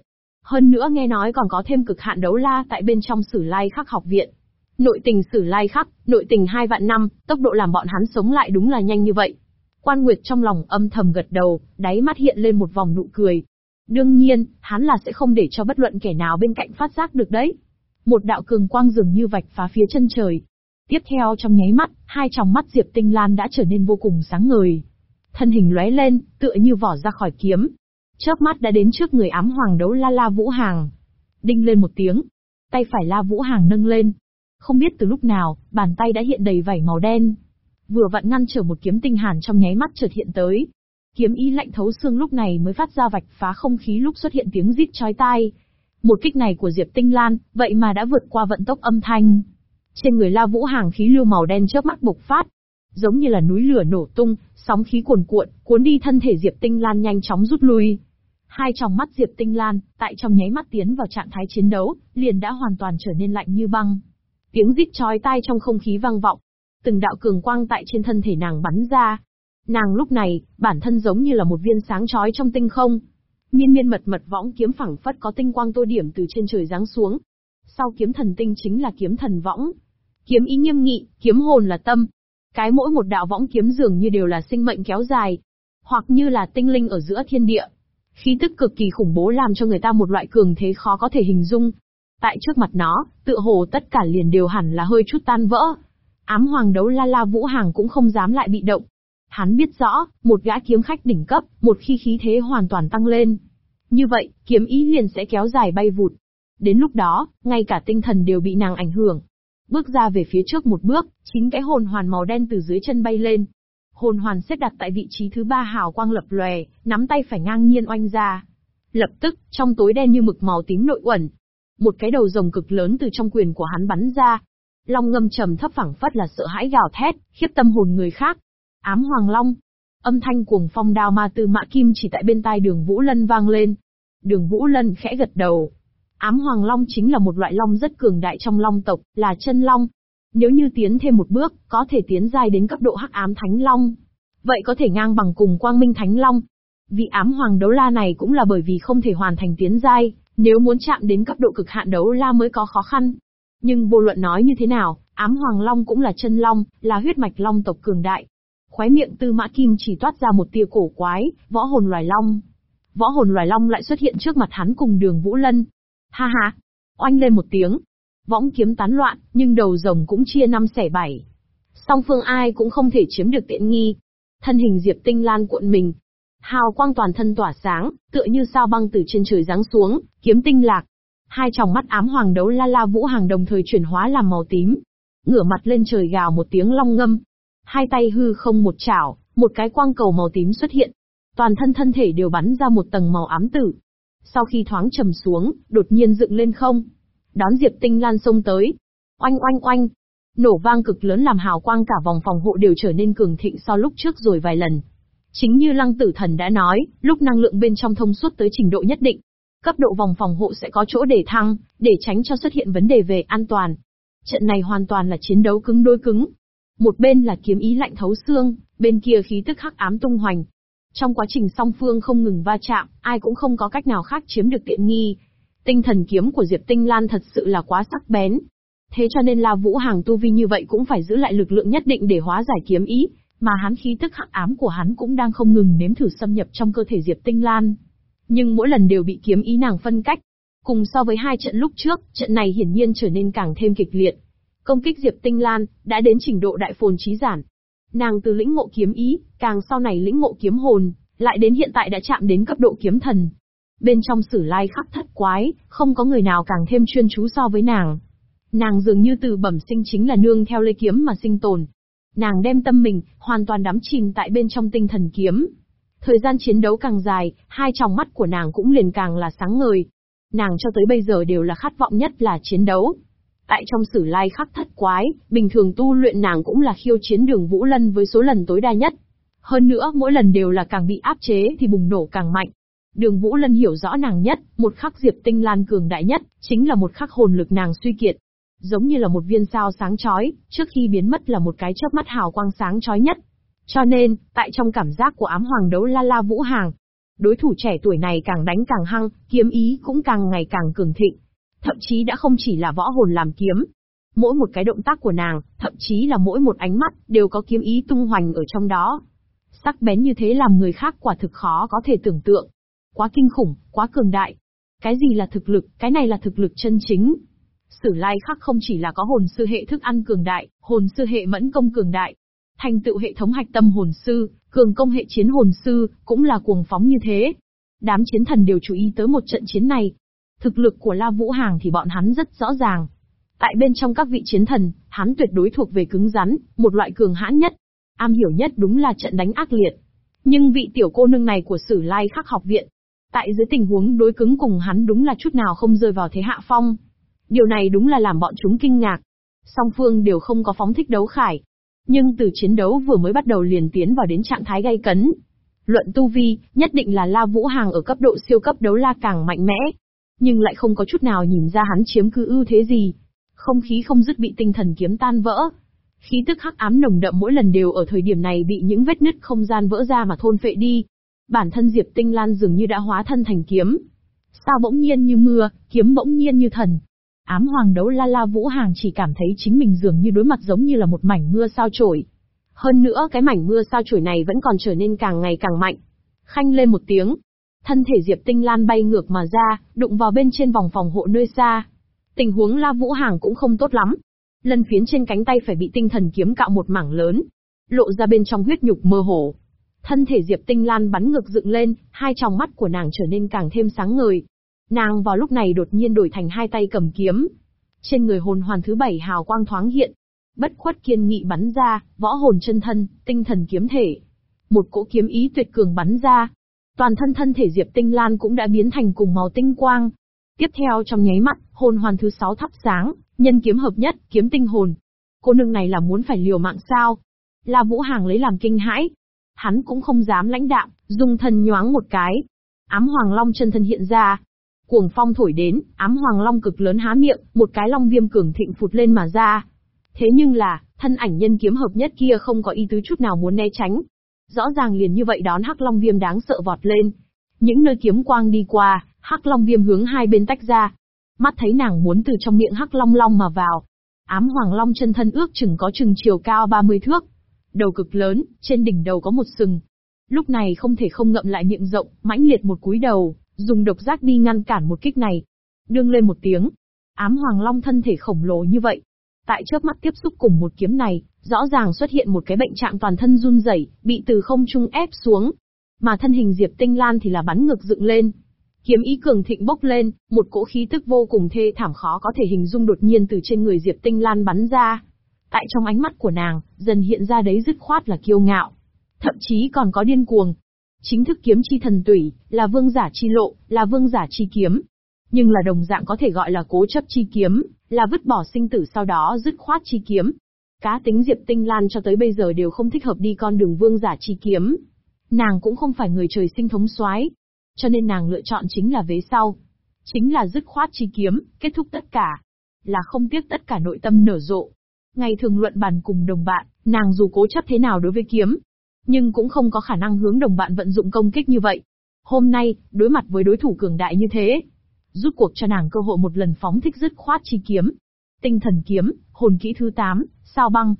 Hơn nữa nghe nói còn có thêm cực hạn đấu la tại bên trong sử lai khắc học viện. Nội tình sử lai khắc, nội tình hai vạn năm, tốc độ làm bọn hắn sống lại đúng là nhanh như vậy. Quan Nguyệt trong lòng âm thầm gật đầu, đáy mắt hiện lên một vòng nụ cười. Đương nhiên, hắn là sẽ không để cho bất luận kẻ nào bên cạnh phát giác được đấy. Một đạo cường quang dường như vạch phá phía chân trời. Tiếp theo trong nháy mắt, hai tròng mắt Diệp Tinh Lan đã trở nên vô cùng sáng ngời. Thân hình lóe lên, tựa như vỏ ra khỏi kiếm, chớp mắt đã đến trước người ám hoàng đấu la la vũ hàng. Đinh lên một tiếng, tay phải la vũ hàng nâng lên. Không biết từ lúc nào, bàn tay đã hiện đầy vảy màu đen. Vừa vặn ngăn trở một kiếm tinh hàn trong nháy mắt chợt hiện tới. Kiếm ý lạnh thấu xương lúc này mới phát ra vạch phá không khí lúc xuất hiện tiếng rít chói tai. Một kích này của Diệp Tinh Lan, vậy mà đã vượt qua vận tốc âm thanh. Trên người La Vũ Hàng khí lưu màu đen chớp mắt bộc phát, giống như là núi lửa nổ tung, sóng khí cuồn cuộn, cuốn đi thân thể Diệp Tinh Lan nhanh chóng rút lui. Hai tròng mắt Diệp Tinh Lan, tại trong nháy mắt tiến vào trạng thái chiến đấu, liền đã hoàn toàn trở nên lạnh như băng. Tiếng rít chói tai trong không khí vang vọng. Từng đạo cường quang tại trên thân thể nàng bắn ra. Nàng lúc này, bản thân giống như là một viên sáng chói trong tinh không. Miên miên mật mật võng kiếm phẳng phất có tinh quang tô điểm từ trên trời giáng xuống. Sau kiếm thần tinh chính là kiếm thần võng. Kiếm ý nghiêm nghị, kiếm hồn là tâm. Cái mỗi một đạo võng kiếm dường như đều là sinh mệnh kéo dài, hoặc như là tinh linh ở giữa thiên địa. Khí tức cực kỳ khủng bố làm cho người ta một loại cường thế khó có thể hình dung. Tại trước mặt nó, tựa hồ tất cả liền đều hẳn là hơi chút tan vỡ. Ám hoàng đấu la la Vũ Hàng cũng không dám lại bị động. Hắn biết rõ, một gã kiếm khách đỉnh cấp, một khi khí thế hoàn toàn tăng lên. Như vậy, kiếm ý liền sẽ kéo dài bay vụt. Đến lúc đó, ngay cả tinh thần đều bị nàng ảnh hưởng. Bước ra về phía trước một bước, chín cái hồn hoàn màu đen từ dưới chân bay lên. Hồn hoàn xếp đặt tại vị trí thứ ba hào quang lập lòe, nắm tay phải ngang nhiên oanh ra. Lập tức, trong tối đen như mực màu tím nội uẩn, một cái đầu rồng cực lớn từ trong quyền của hắn bắn ra. Long ngâm trầm thấp phẳng phất là sợ hãi gào thét, khiếp tâm hồn người khác. Ám Hoàng Long. Âm thanh cuồng phong đao ma từ mã kim chỉ tại bên tai đường Vũ Lân vang lên. Đường Vũ Lân khẽ gật đầu. Ám Hoàng Long chính là một loại long rất cường đại trong long tộc, là chân long. Nếu như tiến thêm một bước, có thể tiến dài đến cấp độ hắc ám thánh long. Vậy có thể ngang bằng cùng quang minh thánh long. Vị ám hoàng đấu la này cũng là bởi vì không thể hoàn thành tiến giai, nếu muốn chạm đến cấp độ cực hạn đấu la mới có khó khăn. Nhưng vô luận nói như thế nào, ám hoàng long cũng là chân long, là huyết mạch long tộc cường đại. Khóe miệng tư mã kim chỉ toát ra một tia cổ quái, võ hồn loài long. Võ hồn loài long lại xuất hiện trước mặt hắn cùng đường Vũ Lân. Ha ha! Oanh lên một tiếng. Võng kiếm tán loạn, nhưng đầu rồng cũng chia năm xẻ bảy. Song phương ai cũng không thể chiếm được tiện nghi. Thân hình Diệp Tinh Lan cuộn mình, Hào quang toàn thân tỏa sáng, tựa như sao băng từ trên trời giáng xuống, kiếm tinh lạc. Hai tròng mắt ám hoàng đấu la la vũ hàng đồng thời chuyển hóa làm màu tím. Ngửa mặt lên trời gào một tiếng long ngâm. Hai tay hư không một chảo, một cái quang cầu màu tím xuất hiện. Toàn thân thân thể đều bắn ra một tầng màu ám tử. Sau khi thoáng trầm xuống, đột nhiên dựng lên không. Đón Diệp Tinh Lan xông tới. Oanh oanh oanh. Nổ vang cực lớn làm hào quang cả vòng phòng hộ đều trở nên cường thịnh so lúc trước rồi vài lần. Chính như lăng tử thần đã nói, lúc năng lượng bên trong thông suốt tới trình độ nhất định, cấp độ vòng phòng hộ sẽ có chỗ để thăng, để tránh cho xuất hiện vấn đề về an toàn. Trận này hoàn toàn là chiến đấu cứng đối cứng. Một bên là kiếm ý lạnh thấu xương, bên kia khí tức hắc ám tung hoành. Trong quá trình song phương không ngừng va chạm, ai cũng không có cách nào khác chiếm được tiện nghi. Tinh thần kiếm của Diệp Tinh Lan thật sự là quá sắc bén. Thế cho nên là Vũ Hàng tu vi như vậy cũng phải giữ lại lực lượng nhất định để hóa giải kiếm ý, mà hắn khí tức hắc ám của hắn cũng đang không ngừng nếm thử xâm nhập trong cơ thể Diệp Tinh Lan. Nhưng mỗi lần đều bị kiếm ý nàng phân cách. Cùng so với hai trận lúc trước, trận này hiển nhiên trở nên càng thêm kịch liệt. Công kích Diệp Tinh Lan đã đến trình độ đại phồn trí giản. Nàng từ lĩnh ngộ kiếm ý, càng sau này lĩnh ngộ kiếm hồn, lại đến hiện tại đã chạm đến cấp độ kiếm thần. Bên trong sử lai khắc thất quái, không có người nào càng thêm chuyên chú so với nàng. Nàng dường như từ bẩm sinh chính là nương theo lê kiếm mà sinh tồn, Nàng đem tâm mình, hoàn toàn đắm chìm tại bên trong tinh thần kiếm. Thời gian chiến đấu càng dài, hai tròng mắt của nàng cũng liền càng là sáng ngời. Nàng cho tới bây giờ đều là khát vọng nhất là chiến đấu. Tại trong sử lai khắc thất quái, bình thường tu luyện nàng cũng là khiêu chiến đường Vũ Lân với số lần tối đa nhất. Hơn nữa, mỗi lần đều là càng bị áp chế thì bùng nổ càng mạnh. Đường Vũ Lân hiểu rõ nàng nhất, một khắc Diệp Tinh Lan cường đại nhất, chính là một khắc hồn lực nàng suy kiệt giống như là một viên sao sáng chói, trước khi biến mất là một cái chớp mắt hào quang sáng chói nhất. Cho nên, tại trong cảm giác của ám hoàng đấu la la vũ hàng, đối thủ trẻ tuổi này càng đánh càng hăng, kiếm ý cũng càng ngày càng cường thịnh. Thậm chí đã không chỉ là võ hồn làm kiếm. Mỗi một cái động tác của nàng, thậm chí là mỗi một ánh mắt, đều có kiếm ý tung hoành ở trong đó. Sắc bén như thế làm người khác quả thực khó có thể tưởng tượng. Quá kinh khủng, quá cường đại. Cái gì là thực lực, cái này là thực lực chân chính. Sử lai khắc không chỉ là có hồn sư hệ thức ăn cường đại, hồn sư hệ mẫn công cường đại. Thành tựu hệ thống hạch tâm hồn sư, cường công hệ chiến hồn sư, cũng là cuồng phóng như thế. Đám chiến thần đều chú ý tới một trận chiến này. Thực lực của La Vũ Hàng thì bọn hắn rất rõ ràng. Tại bên trong các vị chiến thần, hắn tuyệt đối thuộc về cứng rắn, một loại cường hãn nhất. Am hiểu nhất đúng là trận đánh ác liệt. Nhưng vị tiểu cô nương này của Sử Lai Khắc học viện, tại dưới tình huống đối cứng cùng hắn đúng là chút nào không rơi vào thế hạ phong. Điều này đúng là làm bọn chúng kinh ngạc. Song phương đều không có phóng thích đấu khải. Nhưng từ chiến đấu vừa mới bắt đầu liền tiến vào đến trạng thái gay cấn. Luận tu vi, nhất định là La Vũ Hàng ở cấp độ siêu cấp đấu la càng mạnh mẽ. Nhưng lại không có chút nào nhìn ra hắn chiếm cứ ưu thế gì. Không khí không dứt bị tinh thần kiếm tan vỡ. Khí tức hắc ám nồng đậm mỗi lần đều ở thời điểm này bị những vết nứt không gian vỡ ra mà thôn phệ đi. Bản thân Diệp Tinh Lan dường như đã hóa thân thành kiếm. Sao bỗng nhiên như mưa, kiếm bỗng nhiên như thần. Ám hoàng đấu la la vũ hàng chỉ cảm thấy chính mình dường như đối mặt giống như là một mảnh mưa sao chổi. Hơn nữa cái mảnh mưa sao chổi này vẫn còn trở nên càng ngày càng mạnh. Khanh lên một tiếng. Thân thể Diệp Tinh Lan bay ngược mà ra, đụng vào bên trên vòng phòng hộ nơi xa. Tình huống la vũ hàng cũng không tốt lắm. Lân phiến trên cánh tay phải bị tinh thần kiếm cạo một mảng lớn, lộ ra bên trong huyết nhục mơ hồ. Thân thể Diệp Tinh Lan bắn ngược dựng lên, hai tròng mắt của nàng trở nên càng thêm sáng ngời. Nàng vào lúc này đột nhiên đổi thành hai tay cầm kiếm. Trên người hồn hoàn thứ bảy hào quang thoáng hiện. Bất khuất kiên nghị bắn ra, võ hồn chân thân, tinh thần kiếm thể. Một cỗ kiếm ý tuyệt cường bắn ra. Toàn thân thân thể Diệp Tinh Lan cũng đã biến thành cùng màu tinh quang. Tiếp theo trong nháy mắt, hồn hoàn thứ sáu thắp sáng, nhân kiếm hợp nhất, kiếm tinh hồn. Cô nương này là muốn phải liều mạng sao? La Vũ Hàng lấy làm kinh hãi. Hắn cũng không dám lãnh đạm, dùng thần nhoáng một cái. Ám Hoàng Long chân thân hiện ra. Cuồng phong thổi đến, ám Hoàng Long cực lớn há miệng, một cái long viêm cường thịnh phụt lên mà ra. Thế nhưng là, thân ảnh nhân kiếm hợp nhất kia không có ý tứ chút nào muốn né tránh. Rõ ràng liền như vậy đón Hắc Long Viêm đáng sợ vọt lên. Những nơi kiếm quang đi qua, Hắc Long Viêm hướng hai bên tách ra. Mắt thấy nàng muốn từ trong miệng Hắc Long Long mà vào. Ám Hoàng Long chân thân ước chừng có chừng chiều cao 30 thước, đầu cực lớn, trên đỉnh đầu có một sừng. Lúc này không thể không ngậm lại miệng rộng, mãnh liệt một cúi đầu, dùng độc giác đi ngăn cản một kích này. Đương lên một tiếng, ám hoàng long thân thể khổng lồ như vậy. Tại chớp mắt tiếp xúc cùng một kiếm này, rõ ràng xuất hiện một cái bệnh trạng toàn thân run rẩy, bị từ không trung ép xuống. Mà thân hình Diệp Tinh Lan thì là bắn ngược dựng lên. Kiếm ý cường thịnh bốc lên, một cỗ khí tức vô cùng thê thảm khó có thể hình dung đột nhiên từ trên người Diệp Tinh Lan bắn ra. Tại trong ánh mắt của nàng, dần hiện ra đấy dứt khoát là kiêu ngạo. Thậm chí còn có điên cuồng. Chính thức kiếm chi thần tủy, là vương giả chi lộ, là vương giả chi kiếm. Nhưng là đồng dạng có thể gọi là cố chấp chi kiếm, là vứt bỏ sinh tử sau đó dứt khoát chi kiếm. Cá tính Diệp Tinh Lan cho tới bây giờ đều không thích hợp đi con đường vương giả chi kiếm. Nàng cũng không phải người trời sinh thống soái, cho nên nàng lựa chọn chính là vế sau. Chính là dứt khoát chi kiếm, kết thúc tất cả. Là không tiếc tất cả nội tâm nở rộ. Ngày thường luận bàn cùng đồng bạn, nàng dù cố chấp thế nào đối với kiếm, nhưng cũng không có khả năng hướng đồng bạn vận dụng công kích như vậy. Hôm nay, đối mặt với đối thủ cường đại như thế, rút cuộc cho nàng cơ hội một lần phóng thích dứt khoát chi kiếm. Tinh thần kiếm, hồn kỹ thứ 8, sao băng.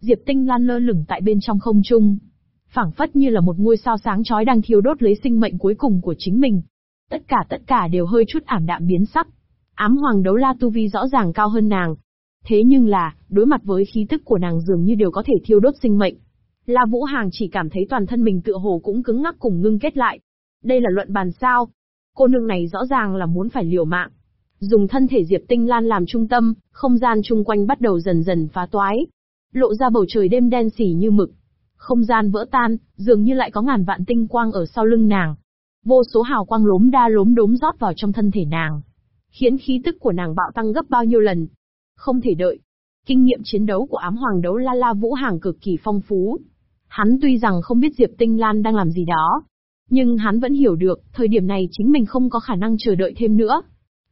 Diệp Tinh Lan lơ lửng tại bên trong không trung, phảng phất như là một ngôi sao sáng chói đang thiêu đốt lấy sinh mệnh cuối cùng của chính mình. Tất cả tất cả đều hơi chút ảm đạm biến sắc. Ám hoàng đấu la tu vi rõ ràng cao hơn nàng, Thế nhưng là, đối mặt với khí tức của nàng dường như đều có thể thiêu đốt sinh mệnh. La Vũ Hàng chỉ cảm thấy toàn thân mình tựa hồ cũng cứng ngắc cùng ngưng kết lại. Đây là luận bàn sao? Cô nương này rõ ràng là muốn phải liều mạng. Dùng thân thể Diệp Tinh Lan làm trung tâm, không gian chung quanh bắt đầu dần dần phá toái. Lộ ra bầu trời đêm đen xỉ như mực. Không gian vỡ tan, dường như lại có ngàn vạn tinh quang ở sau lưng nàng. Vô số hào quang lốm đa lốm đốm rót vào trong thân thể nàng. Khiến khí tức của nàng bạo tăng gấp bao nhiêu lần, không thể đợi. Kinh nghiệm chiến đấu của ám hoàng đấu La La Vũ Hàng cực kỳ phong phú. Hắn tuy rằng không biết Diệp Tinh Lan đang làm gì đó, nhưng hắn vẫn hiểu được, thời điểm này chính mình không có khả năng chờ đợi thêm nữa.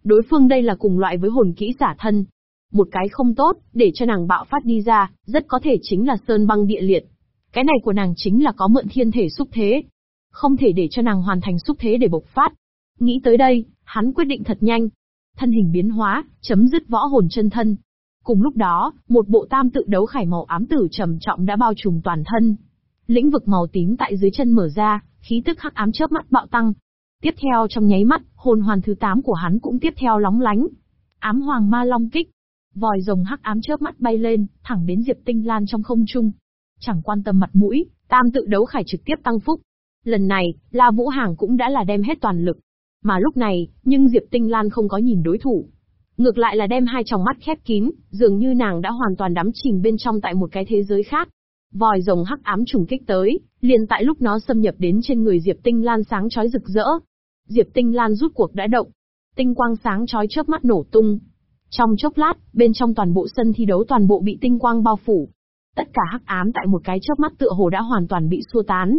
Đối phương đây là cùng loại với hồn kỹ giả thân. Một cái không tốt, để cho nàng bạo phát đi ra, rất có thể chính là sơn băng địa liệt. Cái này của nàng chính là có mượn thiên thể xúc thế. Không thể để cho nàng hoàn thành xúc thế để bộc phát. Nghĩ tới đây, hắn quyết định thật nhanh, thân hình biến hóa, chấm dứt võ hồn chân thân. Cùng lúc đó, một bộ tam tự đấu khải màu ám tử trầm trọng đã bao trùm toàn thân. Lĩnh vực màu tím tại dưới chân mở ra, khí tức hắc ám chớp mắt bạo tăng. Tiếp theo trong nháy mắt, hồn hoàn thứ 8 của hắn cũng tiếp theo lóng lánh. Ám hoàng ma long kích. Vòi rồng hắc ám chớp mắt bay lên, thẳng đến Diệp Tinh Lan trong không trung. Chẳng quan tâm mặt mũi, tam tự đấu khải trực tiếp tăng phúc. Lần này, La Vũ Hàng cũng đã là đem hết toàn lực, mà lúc này, nhưng Diệp Tinh Lan không có nhìn đối thủ. Ngược lại là đem hai tròng mắt khép kín, dường như nàng đã hoàn toàn đắm chìm bên trong tại một cái thế giới khác. Vòi rồng hắc ám trùng kích tới, liền tại lúc nó xâm nhập đến trên người Diệp Tinh Lan sáng chói rực rỡ. Diệp Tinh Lan rút cuộc đã động. Tinh quang sáng chói chớp mắt nổ tung. Trong chốc lát, bên trong toàn bộ sân thi đấu toàn bộ bị tinh quang bao phủ. Tất cả hắc ám tại một cái chớp mắt tựa hồ đã hoàn toàn bị xua tán.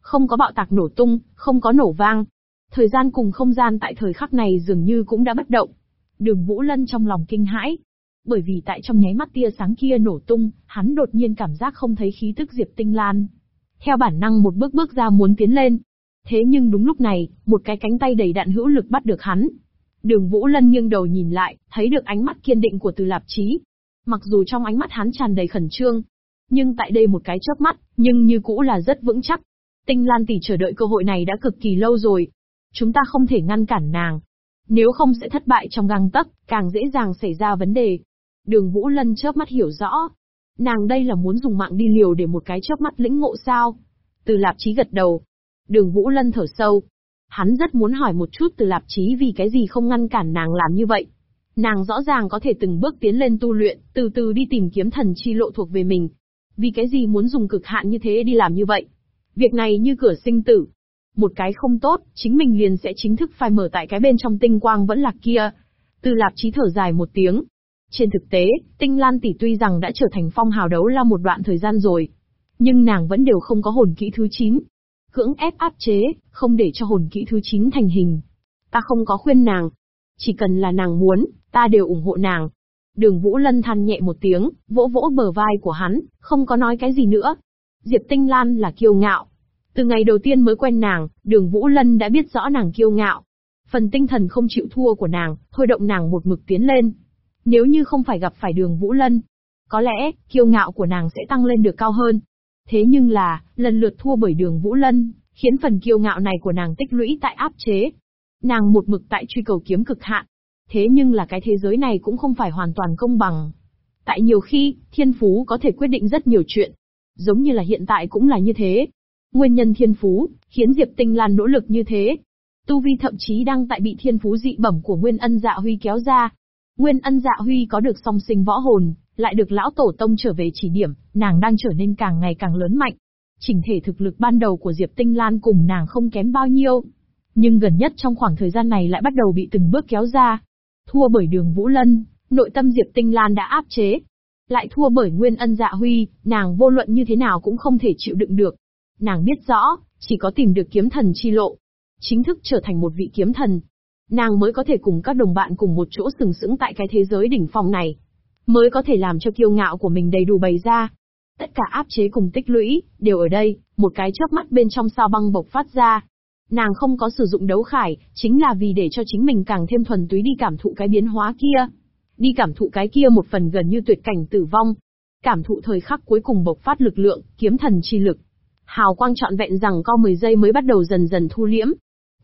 Không có bạo tạc nổ tung, không có nổ vang, Thời gian cùng không gian tại thời khắc này dường như cũng đã bất động. Đường Vũ Lân trong lòng kinh hãi. Bởi vì tại trong nháy mắt tia sáng kia nổ tung, hắn đột nhiên cảm giác không thấy khí tức Diệp Tinh Lan. Theo bản năng một bước bước ra muốn tiến lên. Thế nhưng đúng lúc này, một cái cánh tay đầy đạn hữu lực bắt được hắn. Đường Vũ Lân nghiêng đầu nhìn lại, thấy được ánh mắt kiên định của Từ Lạp Chí. Mặc dù trong ánh mắt hắn tràn đầy khẩn trương, nhưng tại đây một cái chớp mắt, nhưng như cũ là rất vững chắc. Tinh Lan tỷ chờ đợi cơ hội này đã cực kỳ lâu rồi, Chúng ta không thể ngăn cản nàng. Nếu không sẽ thất bại trong găng tấc, càng dễ dàng xảy ra vấn đề. Đường Vũ Lân chớp mắt hiểu rõ. Nàng đây là muốn dùng mạng đi liều để một cái chớp mắt lĩnh ngộ sao? Từ Lạp Chí gật đầu. Đường Vũ Lân thở sâu. Hắn rất muốn hỏi một chút từ Lạp Chí vì cái gì không ngăn cản nàng làm như vậy. Nàng rõ ràng có thể từng bước tiến lên tu luyện, từ từ đi tìm kiếm thần chi lộ thuộc về mình. Vì cái gì muốn dùng cực hạn như thế đi làm như vậy? Việc này như cửa sinh tử. Một cái không tốt, chính mình liền sẽ chính thức phai mở tại cái bên trong tinh quang vẫn lạc kia. Từ lạp chí thở dài một tiếng. Trên thực tế, tinh lan tỷ tuy rằng đã trở thành phong hào đấu la một đoạn thời gian rồi. Nhưng nàng vẫn đều không có hồn kỹ thứ 9. Cưỡng ép áp chế, không để cho hồn kỹ thứ 9 thành hình. Ta không có khuyên nàng. Chỉ cần là nàng muốn, ta đều ủng hộ nàng. Đường Vũ Lân than nhẹ một tiếng, vỗ vỗ bờ vai của hắn, không có nói cái gì nữa. Diệp Tinh Lan là kiêu ngạo. Từ ngày đầu tiên mới quen nàng, đường Vũ Lân đã biết rõ nàng kiêu ngạo. Phần tinh thần không chịu thua của nàng, thôi động nàng một mực tiến lên. Nếu như không phải gặp phải đường Vũ Lân, có lẽ, kiêu ngạo của nàng sẽ tăng lên được cao hơn. Thế nhưng là, lần lượt thua bởi đường Vũ Lân, khiến phần kiêu ngạo này của nàng tích lũy tại áp chế. Nàng một mực tại truy cầu kiếm cực hạn, Thế nhưng là cái thế giới này cũng không phải hoàn toàn công bằng. Tại nhiều khi, thiên phú có thể quyết định rất nhiều chuyện. Giống như là hiện tại cũng là như thế. Nguyên nhân thiên phú, khiến Diệp Tinh Lan nỗ lực như thế. Tu vi thậm chí đang tại bị thiên phú dị bẩm của Nguyên Ân Dạ Huy kéo ra. Nguyên Ân Dạ Huy có được song sinh võ hồn, lại được lão tổ tông trở về chỉ điểm, nàng đang trở nên càng ngày càng lớn mạnh. Chỉnh thể thực lực ban đầu của Diệp Tinh Lan cùng nàng không kém bao nhiêu. Nhưng gần nhất trong khoảng thời gian này lại bắt đầu bị từng bước kéo ra. Thua bởi đường Vũ Lân, nội tâm Diệp Tinh Lan đã áp chế. Lại thua bởi Nguyên Ân Dạ Huy, nàng vô luận như thế nào cũng không thể chịu đựng được. Nàng biết rõ, chỉ có tìm được kiếm thần chi lộ, chính thức trở thành một vị kiếm thần, nàng mới có thể cùng các đồng bạn cùng một chỗ sừng sững tại cái thế giới đỉnh phong này, mới có thể làm cho kiêu ngạo của mình đầy đủ bày ra. Tất cả áp chế cùng tích lũy, đều ở đây, một cái chớp mắt bên trong sao băng bộc phát ra. Nàng không có sử dụng đấu khải, chính là vì để cho chính mình càng thêm thuần túy đi cảm thụ cái biến hóa kia. Đi cảm thụ cái kia một phần gần như tuyệt cảnh tử vong. Cảm thụ thời khắc cuối cùng bộc phát lực lượng, kiếm thần chi lực. Hào quang trọn vẹn rằng co 10 giây mới bắt đầu dần dần thu liễm.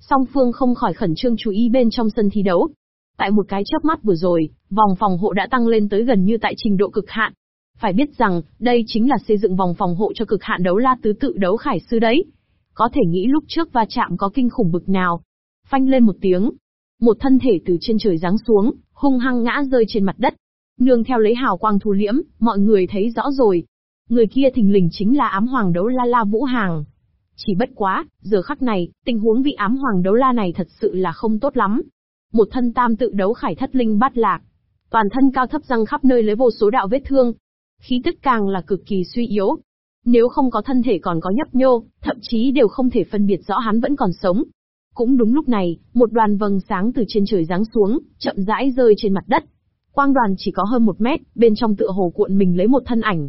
Song phương không khỏi khẩn trương chú ý bên trong sân thi đấu. Tại một cái chớp mắt vừa rồi, vòng phòng hộ đã tăng lên tới gần như tại trình độ cực hạn. Phải biết rằng, đây chính là xây dựng vòng phòng hộ cho cực hạn đấu la tứ tự đấu khải sư đấy. Có thể nghĩ lúc trước va chạm có kinh khủng bực nào. Phanh lên một tiếng. Một thân thể từ trên trời giáng xuống, hung hăng ngã rơi trên mặt đất. Nương theo lấy hào quang thu liễm, mọi người thấy rõ rồi. Người kia thình lình chính là ám hoàng đấu la la vũ hàng. Chỉ bất quá, giờ khắc này, tình huống vị ám hoàng đấu la này thật sự là không tốt lắm. Một thân tam tự đấu khải thất linh bát lạc. Toàn thân cao thấp răng khắp nơi lấy vô số đạo vết thương. Khí tức càng là cực kỳ suy yếu, nếu không có thân thể còn có nhấp nhô, thậm chí đều không thể phân biệt rõ hắn vẫn còn sống. Cũng đúng lúc này, một đoàn vầng sáng từ trên trời giáng xuống, chậm rãi rơi trên mặt đất. Quang đoàn chỉ có hơn một mét, bên trong tựa hồ cuộn mình lấy một thân ảnh.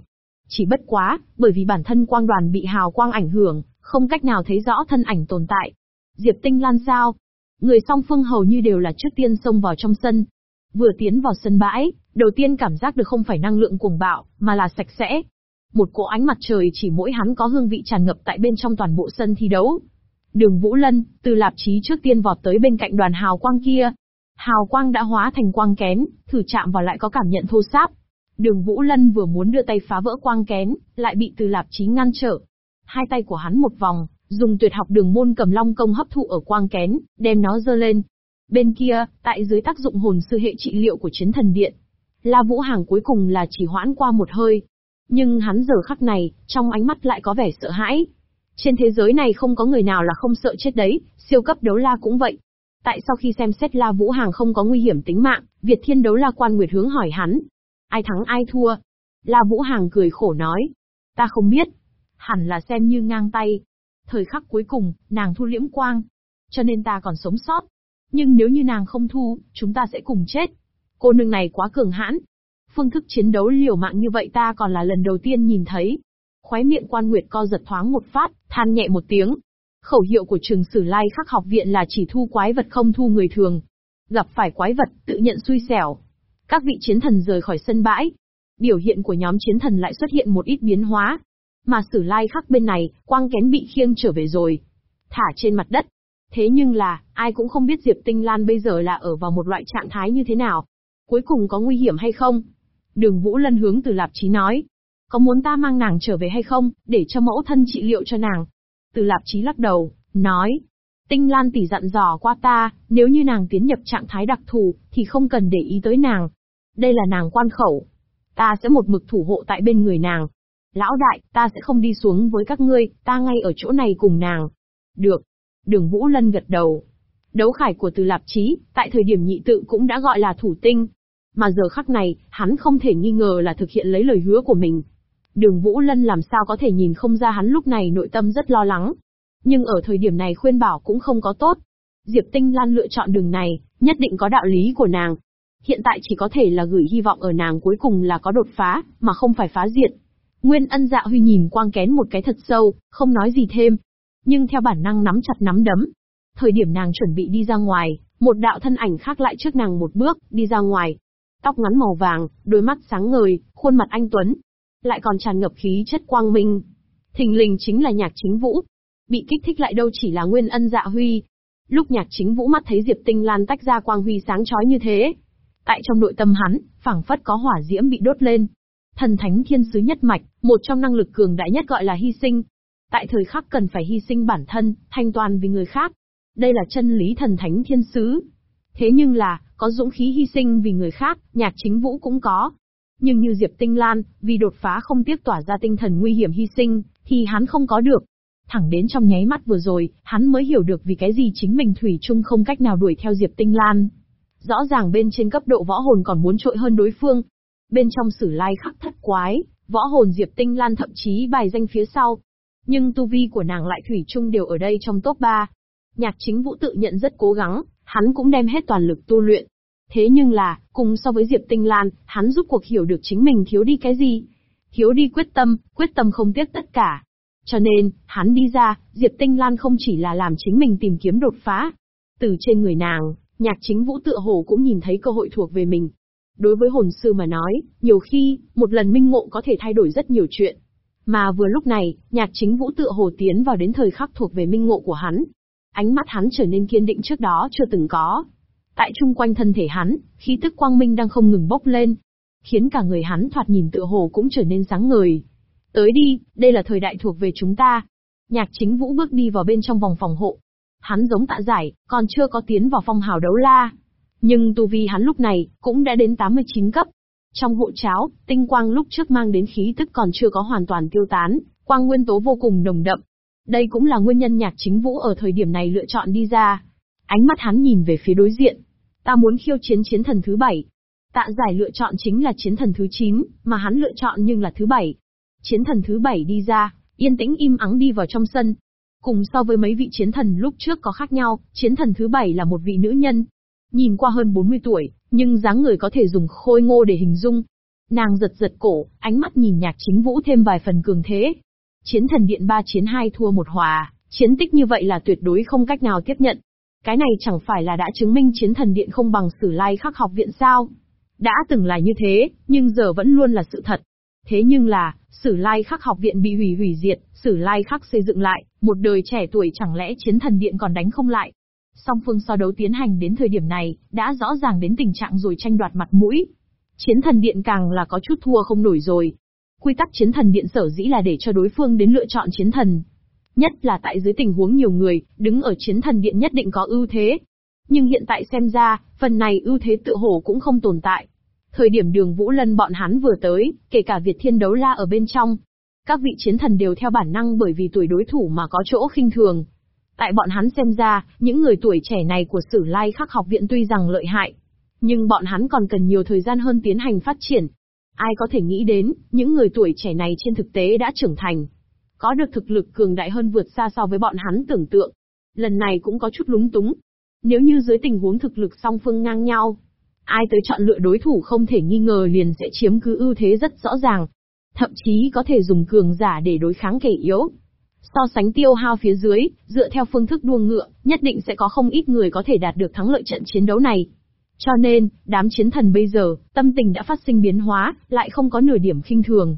Chỉ bất quá, bởi vì bản thân quang đoàn bị hào quang ảnh hưởng, không cách nào thấy rõ thân ảnh tồn tại. Diệp Tinh Lan sao? Người song phương hầu như đều là trước tiên xông vào trong sân. Vừa tiến vào sân bãi, đầu tiên cảm giác được không phải năng lượng cuồng bạo, mà là sạch sẽ, một cỗ ánh mặt trời chỉ mỗi hắn có hương vị tràn ngập tại bên trong toàn bộ sân thi đấu. Đường Vũ Lân, từ lạp chí trước tiên vọt tới bên cạnh đoàn hào quang kia. Hào quang đã hóa thành quang kén, thử chạm vào lại có cảm nhận thô sáp. Đường Vũ Lân vừa muốn đưa tay phá vỡ quang kén, lại bị từ lạp chí ngăn trở. Hai tay của hắn một vòng, dùng tuyệt học đường môn cầm long công hấp thụ ở quang kén, đem nó dơ lên. Bên kia, tại dưới tác dụng hồn sư hệ trị liệu của chiến thần điện, La Vũ Hàng cuối cùng là chỉ hoãn qua một hơi, nhưng hắn giờ khắc này, trong ánh mắt lại có vẻ sợ hãi. Trên thế giới này không có người nào là không sợ chết đấy, siêu cấp đấu la cũng vậy. Tại sau khi xem xét La Vũ Hàng không có nguy hiểm tính mạng, Việt Thiên đấu la quan Nguyệt hướng hỏi hắn. Ai thắng ai thua? La Vũ Hàng cười khổ nói. Ta không biết. Hẳn là xem như ngang tay. Thời khắc cuối cùng, nàng thu liễm quang. Cho nên ta còn sống sót. Nhưng nếu như nàng không thu, chúng ta sẽ cùng chết. Cô nương này quá cường hãn, Phương thức chiến đấu liều mạng như vậy ta còn là lần đầu tiên nhìn thấy. Khóe miệng quan nguyệt co giật thoáng một phát, than nhẹ một tiếng. Khẩu hiệu của trường sử lai khắc học viện là chỉ thu quái vật không thu người thường. Gặp phải quái vật, tự nhận xui xẻo. Các vị chiến thần rời khỏi sân bãi. Biểu hiện của nhóm chiến thần lại xuất hiện một ít biến hóa. Mà sử lai khắc bên này, quang kén bị khiêng trở về rồi. Thả trên mặt đất. Thế nhưng là, ai cũng không biết Diệp Tinh Lan bây giờ là ở vào một loại trạng thái như thế nào. Cuối cùng có nguy hiểm hay không? Đường Vũ Lân hướng từ Lạp Chí nói. Có muốn ta mang nàng trở về hay không, để cho mẫu thân trị liệu cho nàng? Từ Lạp Chí lắc đầu, nói. Tinh Lan tỷ dặn dò qua ta, nếu như nàng tiến nhập trạng thái đặc thù, thì không cần để ý tới nàng. Đây là nàng quan khẩu. Ta sẽ một mực thủ hộ tại bên người nàng. Lão đại, ta sẽ không đi xuống với các ngươi, ta ngay ở chỗ này cùng nàng. Được. Đường Vũ Lân gật đầu. Đấu khải của từ lạp chí, tại thời điểm nhị tự cũng đã gọi là thủ tinh. Mà giờ khắc này, hắn không thể nghi ngờ là thực hiện lấy lời hứa của mình. Đường Vũ Lân làm sao có thể nhìn không ra hắn lúc này nội tâm rất lo lắng. Nhưng ở thời điểm này khuyên bảo cũng không có tốt. Diệp Tinh Lan lựa chọn đường này, nhất định có đạo lý của nàng. Hiện tại chỉ có thể là gửi hy vọng ở nàng cuối cùng là có đột phá, mà không phải phá diệt. Nguyên ân dạ huy nhìn quang kén một cái thật sâu, không nói gì thêm. Nhưng theo bản năng nắm chặt nắm đấm. Thời điểm nàng chuẩn bị đi ra ngoài, một đạo thân ảnh khác lại trước nàng một bước, đi ra ngoài. Tóc ngắn màu vàng, đôi mắt sáng ngời, khuôn mặt anh Tuấn. Lại còn tràn ngập khí chất quang minh. Thình lình chính là nhạc chính vũ. Bị kích thích lại đâu chỉ là nguyên ân dạ huy. Lúc nhạc chính vũ mắt thấy Diệp Tinh Lan tách ra quang huy sáng chói như thế. Tại trong nội tâm hắn, phảng phất có hỏa diễm bị đốt lên, Thần thánh thiên sứ nhất mạch, một trong năng lực cường đại nhất gọi là hy sinh. Tại thời khắc cần phải hy sinh bản thân, thanh toàn vì người khác. Đây là chân lý thần thánh thiên sứ. Thế nhưng là, có dũng khí hy sinh vì người khác, nhạc chính vũ cũng có. Nhưng như Diệp Tinh Lan, vì đột phá không tiếc tỏa ra tinh thần nguy hiểm hy sinh, thì hắn không có được. Thẳng đến trong nháy mắt vừa rồi, hắn mới hiểu được vì cái gì chính mình Thủy chung không cách nào đuổi theo Diệp Tinh Lan. Rõ ràng bên trên cấp độ võ hồn còn muốn trội hơn đối phương, Bên trong sử lai khắc thất quái, võ hồn Diệp Tinh Lan thậm chí bài danh phía sau. Nhưng tu vi của nàng lại thủy chung đều ở đây trong top 3. Nhạc chính vũ tự nhận rất cố gắng, hắn cũng đem hết toàn lực tu luyện. Thế nhưng là, cùng so với Diệp Tinh Lan, hắn giúp cuộc hiểu được chính mình thiếu đi cái gì. Thiếu đi quyết tâm, quyết tâm không tiếc tất cả. Cho nên, hắn đi ra, Diệp Tinh Lan không chỉ là làm chính mình tìm kiếm đột phá. Từ trên người nàng, nhạc chính vũ tựa hồ cũng nhìn thấy cơ hội thuộc về mình, Đối với hồn sư mà nói, nhiều khi, một lần minh ngộ có thể thay đổi rất nhiều chuyện. Mà vừa lúc này, nhạc chính vũ tựa hồ tiến vào đến thời khắc thuộc về minh ngộ của hắn. Ánh mắt hắn trở nên kiên định trước đó chưa từng có. Tại chung quanh thân thể hắn, khí tức quang minh đang không ngừng bốc lên. Khiến cả người hắn thoạt nhìn tựa hồ cũng trở nên sáng ngời. Tới đi, đây là thời đại thuộc về chúng ta. Nhạc chính vũ bước đi vào bên trong vòng phòng hộ. Hắn giống tạ giải, còn chưa có tiến vào phong hào đấu la. Nhưng tu vi hắn lúc này, cũng đã đến 89 cấp. Trong hộ cháo, tinh quang lúc trước mang đến khí tức còn chưa có hoàn toàn tiêu tán, quang nguyên tố vô cùng nồng đậm. Đây cũng là nguyên nhân nhạc chính vũ ở thời điểm này lựa chọn đi ra. Ánh mắt hắn nhìn về phía đối diện. Ta muốn khiêu chiến chiến thần thứ bảy. Tạ giải lựa chọn chính là chiến thần thứ 9, mà hắn lựa chọn nhưng là thứ bảy. Chiến thần thứ bảy đi ra, yên tĩnh im ắng đi vào trong sân. Cùng so với mấy vị chiến thần lúc trước có khác nhau, chiến thần thứ bảy là một vị nữ nhân, Nhìn qua hơn 40 tuổi, nhưng dáng người có thể dùng khôi ngô để hình dung. Nàng giật giật cổ, ánh mắt nhìn nhạc chính vũ thêm vài phần cường thế. Chiến thần điện 3 chiến 2 thua một hòa, chiến tích như vậy là tuyệt đối không cách nào tiếp nhận. Cái này chẳng phải là đã chứng minh chiến thần điện không bằng sử lai khắc học viện sao? Đã từng là như thế, nhưng giờ vẫn luôn là sự thật. Thế nhưng là, sử lai khắc học viện bị hủy hủy diệt, sử lai khắc xây dựng lại, một đời trẻ tuổi chẳng lẽ chiến thần điện còn đánh không lại. Song phương so đấu tiến hành đến thời điểm này, đã rõ ràng đến tình trạng rồi tranh đoạt mặt mũi. Chiến thần điện càng là có chút thua không nổi rồi. Quy tắc chiến thần điện sở dĩ là để cho đối phương đến lựa chọn chiến thần. Nhất là tại dưới tình huống nhiều người, đứng ở chiến thần điện nhất định có ưu thế. Nhưng hiện tại xem ra, phần này ưu thế tự hổ cũng không tồn tại. Thời điểm đường Vũ Lân bọn hắn vừa tới, kể cả Việt Thiên Đấu La ở bên trong. Các vị chiến thần đều theo bản năng bởi vì tuổi đối thủ mà có chỗ khinh thường, Tại bọn hắn xem ra, những người tuổi trẻ này của Sử Lai Khắc học viện tuy rằng lợi hại, nhưng bọn hắn còn cần nhiều thời gian hơn tiến hành phát triển. Ai có thể nghĩ đến, những người tuổi trẻ này trên thực tế đã trưởng thành. Có được thực lực cường đại hơn vượt xa so với bọn hắn tưởng tượng. Lần này cũng có chút lúng túng. Nếu như dưới tình huống thực lực song phương ngang nhau, ai tới chọn lựa đối thủ không thể nghi ngờ liền sẽ chiếm cứ ưu thế rất rõ ràng. Thậm chí có thể dùng cường giả để đối kháng kẻ yếu. So sánh tiêu hao phía dưới, dựa theo phương thức đua ngựa, nhất định sẽ có không ít người có thể đạt được thắng lợi trận chiến đấu này. Cho nên, đám chiến thần bây giờ, tâm tình đã phát sinh biến hóa, lại không có nửa điểm khinh thường.